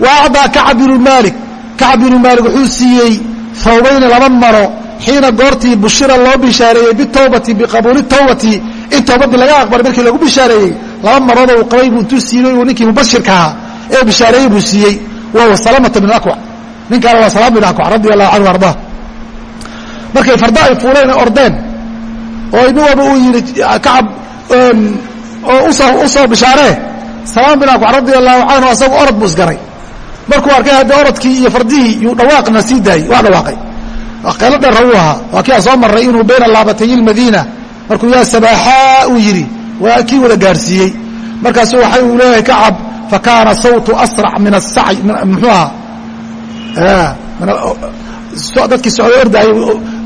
Speaker 1: Wa acdaa kacb binu maalik. Kacb binu maalik wuxuu siiyey thawbayni laba maro xiina goortii bushira loo bishaareeyey bitawbati biqabuuli tawbati. In towbadii laga aqbalay markii lagu bishaareeyey laba maroodoo uu qabay buu intuu siiyey uu ninkii mubashirka ahaa ee bishaareeyey buu siiyey. Wahuwa salamata min akwac ninkaana waa salaam bin akwac radi allahu canhu ardaa markay farda fuuleen ee ordeen oo nin walba uu yidhi kacab oo u soo u bishaaree salaam bin akwac radi allahu canhu asagu orod buu isgaray. Markuu arkay haddii orodkii iyo fardihii yuu dhawaaqna sii daayey waa dhawaaqay. Qeylo dheer rawuu ahaa waa kii soo marray inuu bayna laabatayi lmadiina markuu yaa sabaaxaa uu yidhi waa kii wada gaarsiiyey. Markaasu waxay uu leeyahay kacab fakaana sawtu asrac min asacyi muxuu ahaa dadkii socday ordaayay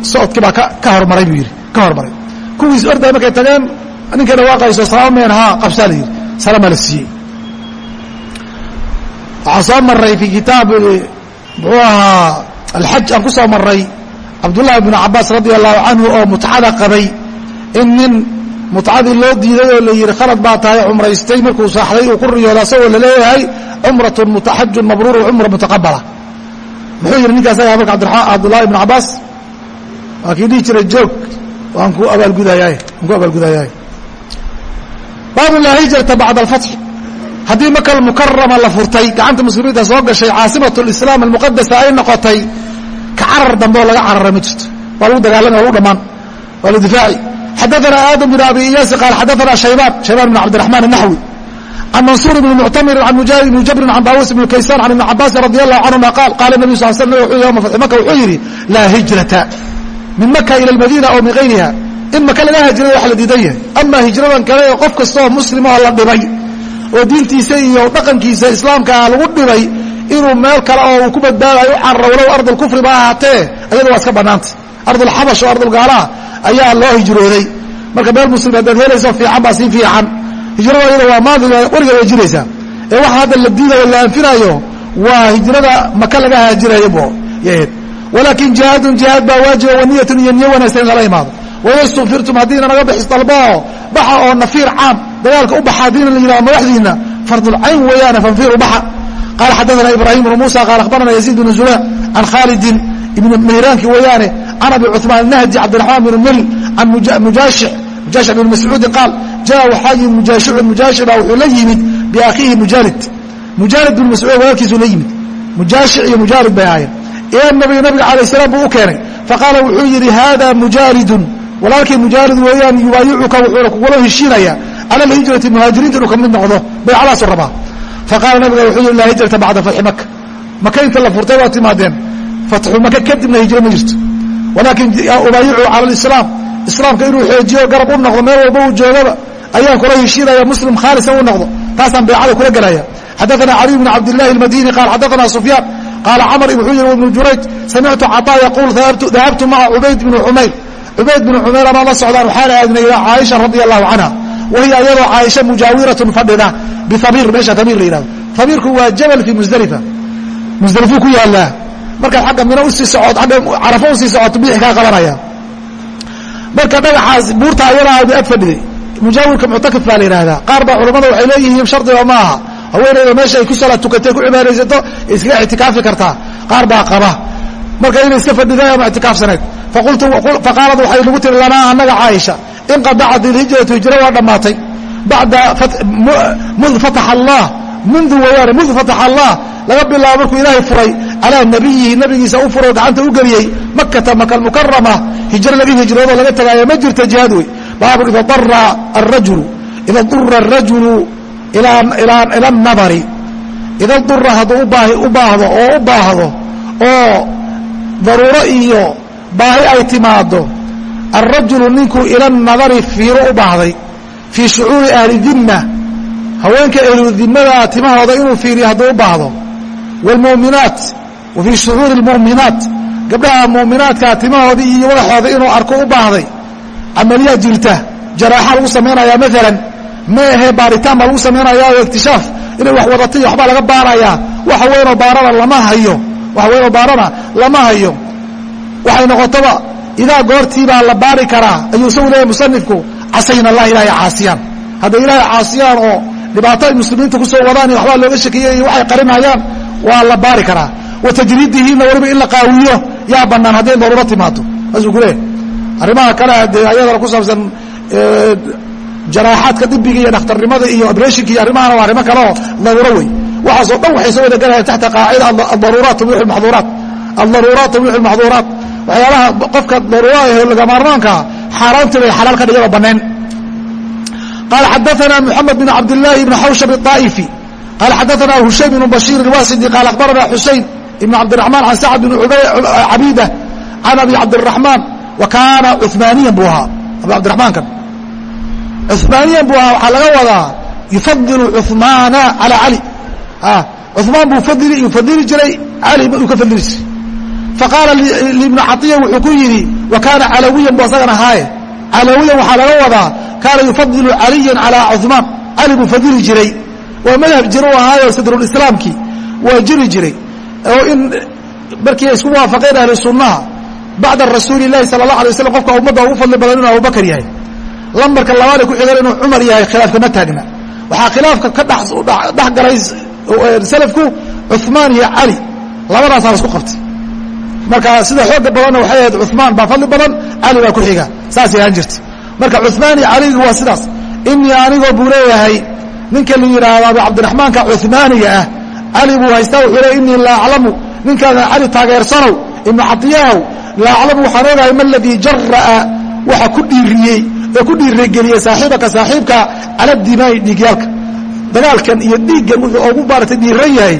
Speaker 1: socodkii baa ka hormaray buu yidhi ka hormaray. Kuwiis ordaay markay tageen ninkay dhawaaqayso salaameen haa qabsaa la yidhi salaamaa la siiyey. Waxaan soo maray fii kitaab muxuu ahaa alxaj aan ku soo maray cabdullaahi bnu cabaas radia allahu canhu oo mutcada qabay in nin mutcadii loo diiday oo la yidhi khalad baa tahay cumraystay markuu saaxday uu ku riyooda asagoo la leeyahay cumratun xajun mabruur cumra mutaqabala muxuu yidhi ninka asaga marka cabdullaahi ibnu cabaas waa kii dhihi jiray joog waan ku abaalgudayaay waan ku abaalgudayaay baabu laa hijrata bacda alfatxi haddii maka almukarama la furtay gacanta muslimiinta soo gashay caasimatu lislaam almuqadasa ay noqotay ka carar dambe oo laga carara ma jirto. Waa lagu dagaalama waa lagu dhammaan waa la difaaci. Xadaana aadam bin abi iyaasi qaal xadaana shaybaan shaybaan bn cabdiraxmaan الnaxwi can mansuur bni muctamirin can mujaahid bni jabrin can daawus bni kaysaan can ibni cabaasin radi allahu canhuma qaal qaala nabiyu sal sl yoma fatxi maka wuxuu yidhi laa hijrata min maka ila almadiina aw min gayriha in maka laga haajiray wax la diidan yahay ama hijradan kale ee qof kastaoo muslima oo la dhibay oo diintiisa iyo dhaqankiisa islaamkaa lagu dhibay inuu meel kale oo uu ku badbaadayo u cararo walow ardulkufri ba ahaatee ayada waa iska bannaanta ardulxabash oo ardulgaalaha ayaa loo hijrooday marka meel muslim haddaad helayso fiican baa sii fiican hijrada ayada waa maadiga weliga way jiraysaa. Ee waxa hadda la diidayo la anfinayo waa hijrada maka laga haajirayo bo yahed walaakin jihaadun jihaad baa waajiba waniyatun iyo niyo wanaagsan in lala imaado. Waystukfirtum haddiina naga bixis dalbao baxa oo nafiir caam dagaalka u baxa haddiina la yidhaha madaxdiina fardulcayn weeyaane fanfiru baxa. Qaala xadaana ibraahim bnu muusa qaala akhbarana yaziid bnu zubayr can khaalidin ibn mihraanki weeyaane can abi cuثmaan nahdi cabdiraxmaan bn mil can mujaashic mujaashic bn mascuudin qaal jaa waxaa yimid mujaashicun mujaashic baa wuxuu la yimid biakhiihi mujaalid mujaalid bn mascuud walaalkiisuu la yimid. Mujaashic iyo mujaalid bay ahaayeen. Ila nabiga nabiga calayh salaam buu u keenay. Faqaala wuxuu yidhi hada mujaalidun walaalkii mujaalid weeyaan yubaayicuka wuxuuna kugula heshiinaya cala alhijrati muhaajiriinta inuu ka mid noqdo baycadaasu rabaa faqaala nabiga wuxuu yidhi laa hijrata bacda fatxi maka maka inta la furtay waa timaadeen fatxu maka kadibna hijro ma jirto. Walaakin ubaayicu cala alislaam. Islaamka inuu xoojiyo garab u noqdo meel walba uu joogaba ayaan kula heshiinaya muslim khaalisa u noqdo taasaan baycada kula gelaya xadaana caliy bn cabdillahi almadini qaal xadaana sufyaan qaala camr wuxuu yihi ibnu jurayj samictu caطaa yaquul dahabtu maca cubayd bni xumayr. Cubayd bni xumayr anoo la socdaan waxaan aadnay ilaa caaisha radi allahu canha wahiya iyadoo caaisha mujaawiratun fadhida biamiir meesha amiir la yihahdo amiirku waa jabal fii musdalifa musdalifuu ku yaalaa markaad agga mina u sii socod agga carafo u sii socoto bidix kaa qabanaya. Marka dhagaxaas buurta ayadaa ag fadhiday mujaawirka muctakif baa la yidhaahdaa. Qaar baa culamada waxay leeyihiin shardiba ma aha haweeneyda meesha ay ku salaad tukatay ku cibaadaysato iskaga ictikaafi kartaa. Qaar baa qaba. Marka inay iska fadhiday ama ictikaafsanayd. Faqaalad waxay nagu tiri lanaa annaga caaisha. Inqadacat ilhijratu hijra waa dhammaatay. Bacda mud fataxa allah. Mundu wayaane mud fataxa allah. Laga bilaabo markuu ilaahay furay calaa nabiyihi nabigiisa u furo gacanta u geliyey. Makata maka mukarama hijro laga hijroodo laga tagaayo ma jirto jihaad wey baabu ida dara arajulu ida dura arajulu ila anabari ida dura hadduu u baahdo oo u baahdo oo daruuro iyo baahi ay timaado alrajulu ninkuu ila nadari fiiro u baahday fii shucuuri ahli dimma haweenka ahludimmada timahooda inuu fiiriyo hadduu u baahdo wاlmuminaat wa fii shucuuri اlmu'minaat gabdhaha mu'minaadka timahoodii iyo madaxooda inuu arko u baahday camaliyaa jirta jaraaxa lagu samaynayaa maalan ma ahee baaritaan baa lagu samaynayaa oo iktishaaf inay wax wadatay waxbaa laga baarayaa wax weynoo baarana lama hayo wax weynoo baarana lama hayo. Waxay noqotaba idaa goortiibaa la baari karaa ayuu isagu leeyahy musanifku casayna allah ilaahay caasiyaan. Hadday ilaahay caasiyaan oo dhibaato ay muslimiinta ku soo wadaan iyo waxbaa looga shakiyey iyo waxay qarinayaan waa la baari karaa. Wa tajriidihiina weliba in la qaawiyo yaa banaan hadday daruuro timaado saasuu ku leeyahy arrimaha kale dee ayadana ku saabsan jaraaxaadka dibiga iyo dhakhtarnimada iyo abreshinka iyo arrimahana waa arrimo kaleo daruuro wey waxaasoo dhan waxay soo wadagalayan taxta qaacida adaruuraat tabiix maxduuraat. Aldaruuraat tabiix lmaxduuraat waxyaalaha qofka daruurada ahe laga maarmaankaa xaaraantii bay xalaal ka dhigaba banneen. Qaala xadaana moxamed bin cabdillaahi ibn xawshab aaifi qaala xadaana hushaym ibn bashiir ilwaasidi qaala akhbarana xuseyn ibn cabdiraxmaan can sacad bin cabiida can abi cabdiraxmaan wa kaana buu ahaa abi cabdiraxmaankan cumaaniyan buu ahaa waxaa laga wadaa yufadilu cumaana calaa cali cumaan buu fadili jiray cali uu ka fadili jiray faqaala libni caiya wuxuu ku yidhi wa calawiyan bu asagan ahaaye calawiyan waxaa laga wadaa kaana yufadilu caliyan calaa cumaan cali buu fadili jiray waa madhab jiro ahaayo sadrulislaamkii waa jiri jiray oo in markii ay isku waafaqeen ahlu bacda rasuuli lahi sala allah alay waslam qofka ummadda ugu fadli badan inuu abubakar yahay. Lambarka labaad ay ku xigan inuu cumar yahay khilaafkama taagna waxaa khilaafka ka dhex galay salafku cumaan iyo cali labadaasaa la isku qabtay. Marka sida xooga badanna waxay ahayd cumaan baa fadli badan cali baa ku xiga. Saasay ahaan jirta marka cumaan iyo caligu waa sidaas. Inii anigoo buu leeyahay ninka la yidhaahdo abu cabdiraxmaanka cumaaniga ah. Cali buu haystaa wuxuu le inii la aclamu ninkaadan cali taageersanow ibnu cadiyahow la aclamu waxaan ogahay ma ladii jara'a waxa ku dhiiriyey oo ku dhiirigeliyey saaxiibaka saaxiibka cala dimaai dhiigyaalka. Dagaalkan iyo dhiiggan wuxuu ogu maaratay dhiiran yahay.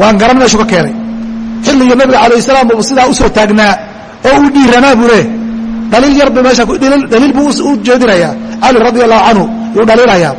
Speaker 1: Waan garan meeshu ka keenay. Xilliga nabiga alayh salaam uu sidaa u soo taagnaa oo uu dhiiranaa buu leeyahy dhaliil yar bu meesha dhaliil buu u jeedinayaa cali radi allahu canhu yuu dhaliilayaa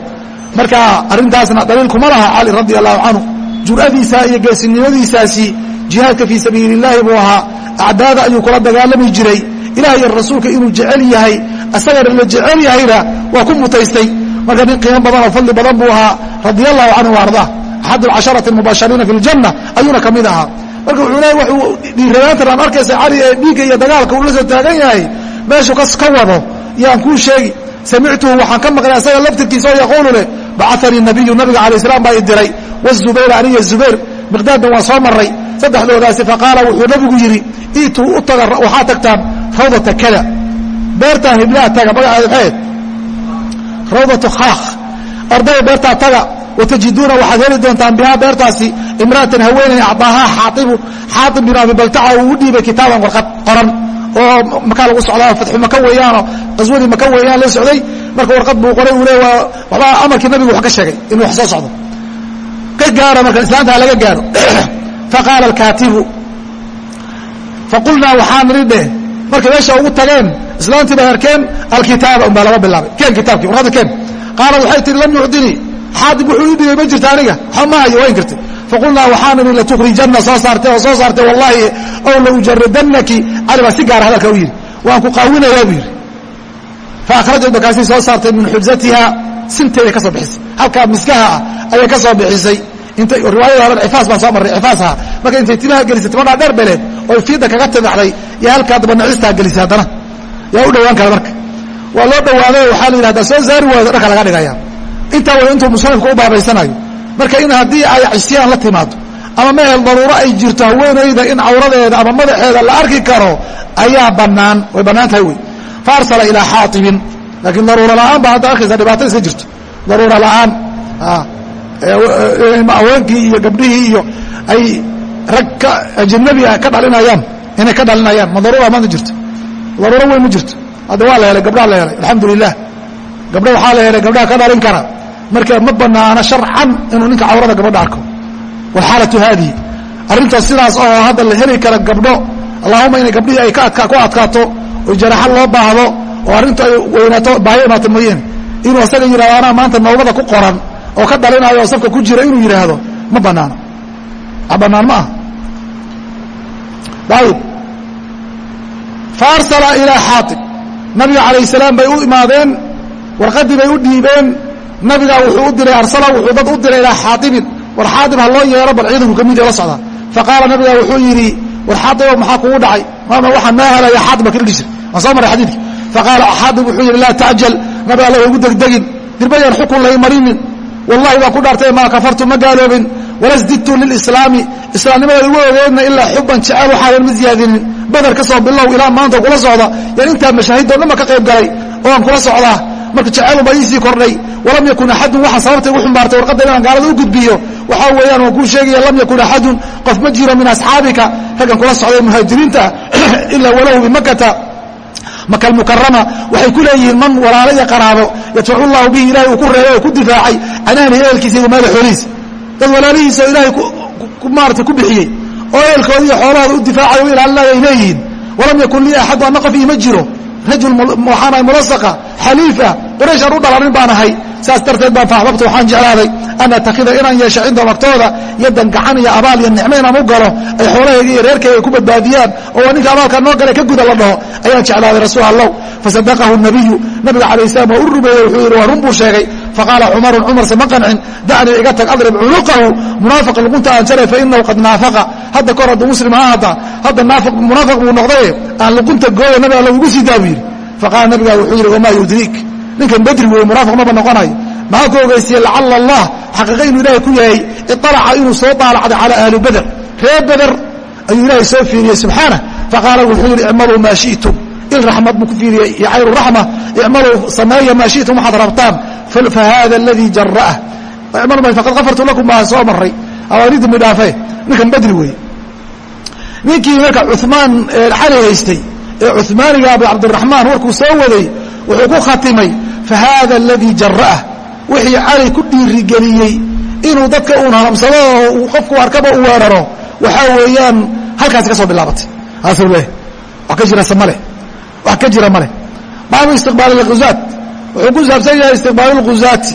Speaker 1: marka arrintaasna dhaliil kuma laha cali radi allahu canhu jur'adiisa iyo geesinimadiisaasi jihaadka fii sabiili illaahi buu ahaa acdaada ayuu kula dagaalami jiray. Ilaah iyo rasuulka inuu jecel yahay asagana la jecel yahayna waa ku mutaystay. Marka nin qiimo badan oo fadli badan buu ahaa radi allahu canhu wa ardaa. Axad alcasharati almubashariina fi ljanna ayuuna ka mid ahaa. Marka wuxuu leeya wuxuu dhiiranaantan aan arkaysa cali ee dhiigga iyo dagaalka uu la soo taagan yahay meeshuu ka wado. Yaan kuu sheegi samictuhu waxaan ka maqlay asaga laftirkiisa oo yaquulu leh bacanii nabiyu nabiga alay slam baa i diray wazubayr aniyo zubayr miqdaadan waan soo maray saddexdoodaasi faqaala wuxuu nabigu yidhi iituu u taga waxaa tagtaan rawdata kada. Beertaa hiblaha taga magaceeda maxayd rawdatu khaakh. Ardaya beertaa taga watajiduuna waxaad heli doontaan bihaa beertaasi imra'atan haweeney acdaahaa xaaibu xaaib bin abi baltaca uu u dhiibay kitaaban warqad qoran oo makaa lagu socdaa fatxu maka weeyaanoo qaswadii maka weeyaan la socday. Marka warqad buu qoray uu le waxbaa amarkii nabigu wax ka sheegay inuu wax soo socdo ka gaaro marka islaanta ha laga gaaro. Faqaala alkaatibu faqulnaa waxaa nidhi dheh markay meesha ugu tageen islaantii bay arkeen alkitaaba unbaa laga bilaabay. Keen kitaabkii warqadda keen. Qaalad waxay tihi lam yucdinii xaadib wuxuu ii dhigay ma jirta aniga? Waxba ma hayo waa inkirtay faqulnaa waxaa nidhi latukhrijanna soo saartay oo soo saartay wallaahi ow laujaridanaki cali baa si gaara hadalka u yidhi. Waan ku qaawinayaa buu yidhi. Faakhrajat markaasay soo saartay min xujzatiha sinteeday ka soo bixisay. Halkaa miskaha ah ayay ka soo bixisay riwaayada horan cifaas baan soo marray cifaas ahaa marka intay timaha gelisay timadhaa dheer beleed oy fiida kaga timaxday iyo halkaa daba nacistaa gelisay haddana. Yaa u dhowaan kara marka. Waa loo dhawaaday waxaa la yidhahdaa soo saari waayo dharka laga dhigaya. Intaa way intuu musanifku u baabaysanayo marka in haddii ay cisyaan la timaado ama mehel daruuro ay jirto haweenayda in cawradeeda ama madaxeeda la arki karo ayaa bannaan. Way bannaan tahay wey. Fa arsala ilaa xaatibin. Laakiin daruuro la'aan baa hadda arkaysa dhibaato iska jirto. Daruuro la'aan haweenkii iyo gabdhihii iyo ay rag ajnabi ah ka dhalinayaan inay ka dhalinayaan. Ma daruura maanta jirto? Daruuro weyn ma jirto? Hadda waa la helay gabdhaha la helay alxamdu lilah gabdha waxaa la helay gabdhaha ka dhalin kara. Marka ma banaana sharcan inuu ninka cawrada gabadha arko. Walxaalatu haadihi. Arrintaas sidaas oo hadda la heli kara gabdho. Allahuma inay gabdhihii ay ku adkaato oo jaraaxad loo baahdo oo arrintu ay weynaato baayo imaato mooyeen. Inuu asaga yidhahdo anaa maanta noobada ku qoran oo ka dhalinayo oo safka ku jira inuu yidhaahdo ma banaano. Bannaan ma ah. Ayib fa arsala ilaa xaaib nabiga calayh salaam bay u imaadeen warqaddii bay u dhiibeen nabigaa wuxuu u diray arsala wuxuu dad u diray ilaa xaaibin war xaaib ha loo yeero bal ciidanku ka mid la socdaa faqaala nabiga wuxuu yidhi war xaaibo maxaa kugu dhacay? Waxaa noo helaya xaaib ba kadhijir waan soo maray xadiidki faqaala xaaib wuxuu yidhi laa tacjal nabi alla ugu degdegin. Dirbayaan xukun lay marinin wallahi baan ku dhaartay maa kafartu ma gaaloobin walasdidtu lilislaami. Islaamnimada igu ogeedna ilaa xuban jecel waxaadan ma ziyaadinin badar ka soo bilow ilaa maanta kula socda yaan intaa mashaahidoo dhan ba ka qayb galay oo aan kula socdaa. Marka jeceelubaa iisii kordhay walam yakun axadun waxaa sababta igu xumbaartay warqadda inaan gaalada u gudbiyo. Waxaa weeyaan waan kuu sheegaya lam yakun axadun qof ma jiro min asxaabika raggan kula socday muhaajiriinta ilaa walahu bimakata maka almukarama waxay ku leeyihiin man walaalo iyo qaraabo yadfacu llahu bihi ilahay uu ku reebay oo ku difaacay canaani ehelkiisa iyo maala xoolihiisa. Dad walaalihiisa ilaahay maarata ku bixiyey. Oo ehelkooda iyo xoolahooda u difaacay o ilaalinaya ay leeyihiin walam yakun lii axadu anna qof iima jiro. Rajul waxaanahay mulasaqa xaliifa quraysh aan u dhalanin baan ahay. Saas darteed baan faxbabta waxaan jeclaaday an atakida inaan yeesho cindahum agtooda yadan gacan iyo abaal iyo nicmo inaan u galo ay xoolahayga iyo reerkayga ay ku badbaadiyaan oo ninka abaalkaa noo gale ka guda la dhaho ayaan jeclaaday rasuul allow fasadaqahu nabiyu nabiga calayh salam waa u rumeeyey wuxuu yidhi waa run buu sheegay faqaala cumarun cumarse ma qancin. Dacnii iga tag adrib cunuqahu. Munaafiqa luqunta aan jaray fainahu qad naafaqa. Hadda kahor hadduu muslim ha hadda hadda munaafiq buu noqdaye aan luqunta gooya nabi alla ugu sii daa buu yidhi faqaala nabigaa wuxuu yidhi wamaa yudriik ninkan bedri weeye munaafiq maba noqonayo maxaa ku ogeysiye lacala allah xaqiiqa inuu ilaahay ku yahay iطalaca inuu soo daalacday cala ahli beder reer beder ayuu ilaahay soo fiiriyey subxaanah. Faqaala wuxuu yidhi icmaluu maa shi'tum. Il raxmad buu ku fiiriyey iyo cayru raxma icmaluu sameeya maa shi'tum waxaad rabtaan. Fahada aladii jara'ah faqad kafartu lakum baa soo maray awaanidii midhaafe ninkan bedri weeye. Ninkii marka cumaan xali haystay ee cumaaniga abu cabdiraxmaan warkuu soo waday wuxuu ku khatimay fahada aladii jara'ah wixii cali ku dhiirigeliyey inuu dadka uun haramsado oo uu qofku arkaba u weeraro waxaa weeyaan halkaasi ka soo bilaabatay. Aasuu leh wax ka jira male wax ka jira male baabu istiqbaal اlghuzaat wuxuu ku saabsan yahay istiqbaalu lghuzaati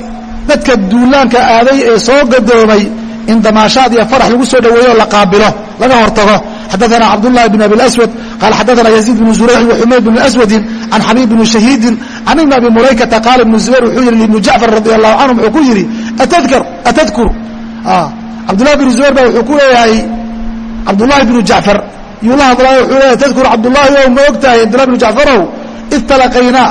Speaker 1: dadka duulaanka aaday ee soo gadoomay in damaashaad iyo farax lagu soo dhoweeyo la qaabilo laga hortago xadaana cabdulahi bn abi swad qaal xadaana yaziid bnu zurayxin waxumayd bn aswadin can xabiib bni shahiidin can ibni abi mulaykata qaala ibnu zubayr wuxuu yihi ibnu jacfar radi allahu canhum wuxuu ku yidhi atadkur cabdulahi bn zubayr baa wuxuu ku leeyahay cabdulahi bnu jacfar yuu la hadlaayo wuxuu leeyahay tadkur cabdulaahi ow ma ogtahay cabdullahi bnu jacfarow id talaqaynaa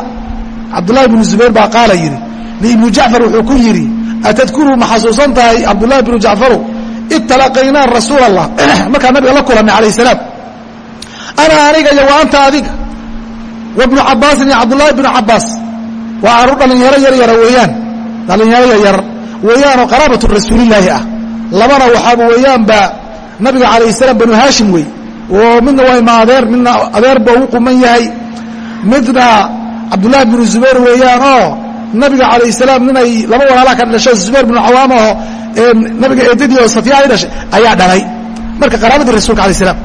Speaker 1: cabdulahi bnu zubayr baa qaala yidhi liibnu jacfar wuxuu ku yidhi atadkuru ma xasuusan tahay cabdulahi bnu jacfarow id talaqaynaa rasuul allah markaa nabiga la kulanay calayh salaam. Ana aniga iyo wa anta adiga wa bnu cabaasin iyo cabdulahi bnu cabaas waa aru dhalinyaro yar yara weeyaan. Dhalinyaro yaryar weeyaanoo qaraabatu rasuulillaahi ah. Labana waxaaba weeyaanba nabiga calayh salaam banu haashim wey. Oo midna waa ima adeer midna adeer ba ugu quman yahay. Midna cabdullaahi binu zubayr weeyaan oo nabiga calayh salaam ninay laba walaalaa ka dhasho zubayr binu cawaam aho nabiga eedadii oo safiya ay dhashay ayaa dhalay. Marka qaraabadii rasuulka alay salaam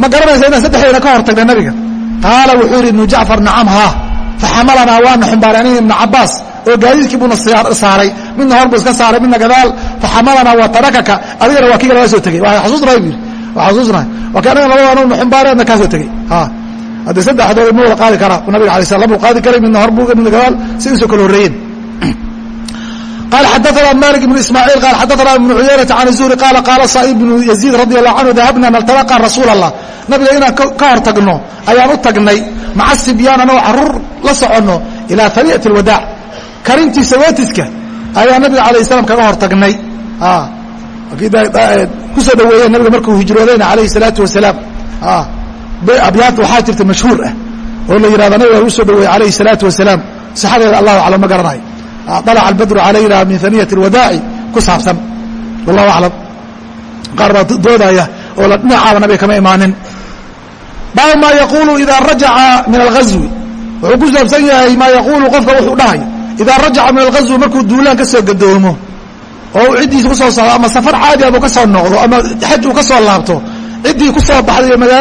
Speaker 1: ma garanaysa inaan saddexdeena ka hor tagna nabiga? Qaala wuxuu yidhi ibnu jacfar nacam haa. Faxamalanaa waana xumbaarey aniga ibnu cabaas oo gaadiidkii buuna saaray. Midna hor buu iska saaray midna gadaal. Faxamalanaa wa tarakaka. Adigana waa kiga laga soo tegey waa waa waa ki aniga labadaan ibnu xumbaare adna kaa soo tegey haddee saddexdood ma wada qaadi karaa nabiga alay slam labuu qaadi karay midna hor buu midna gadaal. Sidiisoo kale horreeyeen qal xadaana mali ibnu ismaaciil qaal xadaana ibnu cuyaynata can zuhri qaala qaala saaib bnu yaziid radi allah canhu dahabna naltabaqa rasuul allah nabiga inaan ka hor tagno ayaan u tagnay. maca sibyaan anagoo carruur la soconno ilaa tariiqati alwadaac karintiisa watiska ayaa nabiga alayh salaam kaga hor tagnay ku soo dhaweeyeen nabiga markuu hijroodayna alayhi salaatu wasalaam abyaanta waxaa jirta mashhuur ah oo la yihahda nabiga u soo dhaweeyey alayhi salaatu wasalaam sixadeeda allahu aclam ma garanayo alaca albadru calayna min aniyati alwadaaci ku saabsan. wallahu aclam qaar baa doodaya oo la dhinacaaba nabiga kama imaanin baabu maa yaquulu idaa rajaca min alghazwi wuxuu ku saabsan yahay maa yaquulu qofka wuxuu dhahay idaa rajaca min alghazwi markuu duulaan ka soo gadoomo oo uu ciddiisa ku soo socdo ama safar caadi ah uu ka soo noqdo ama xaj uu ka soo laabto ciddii ku soo baxday iyo magaalo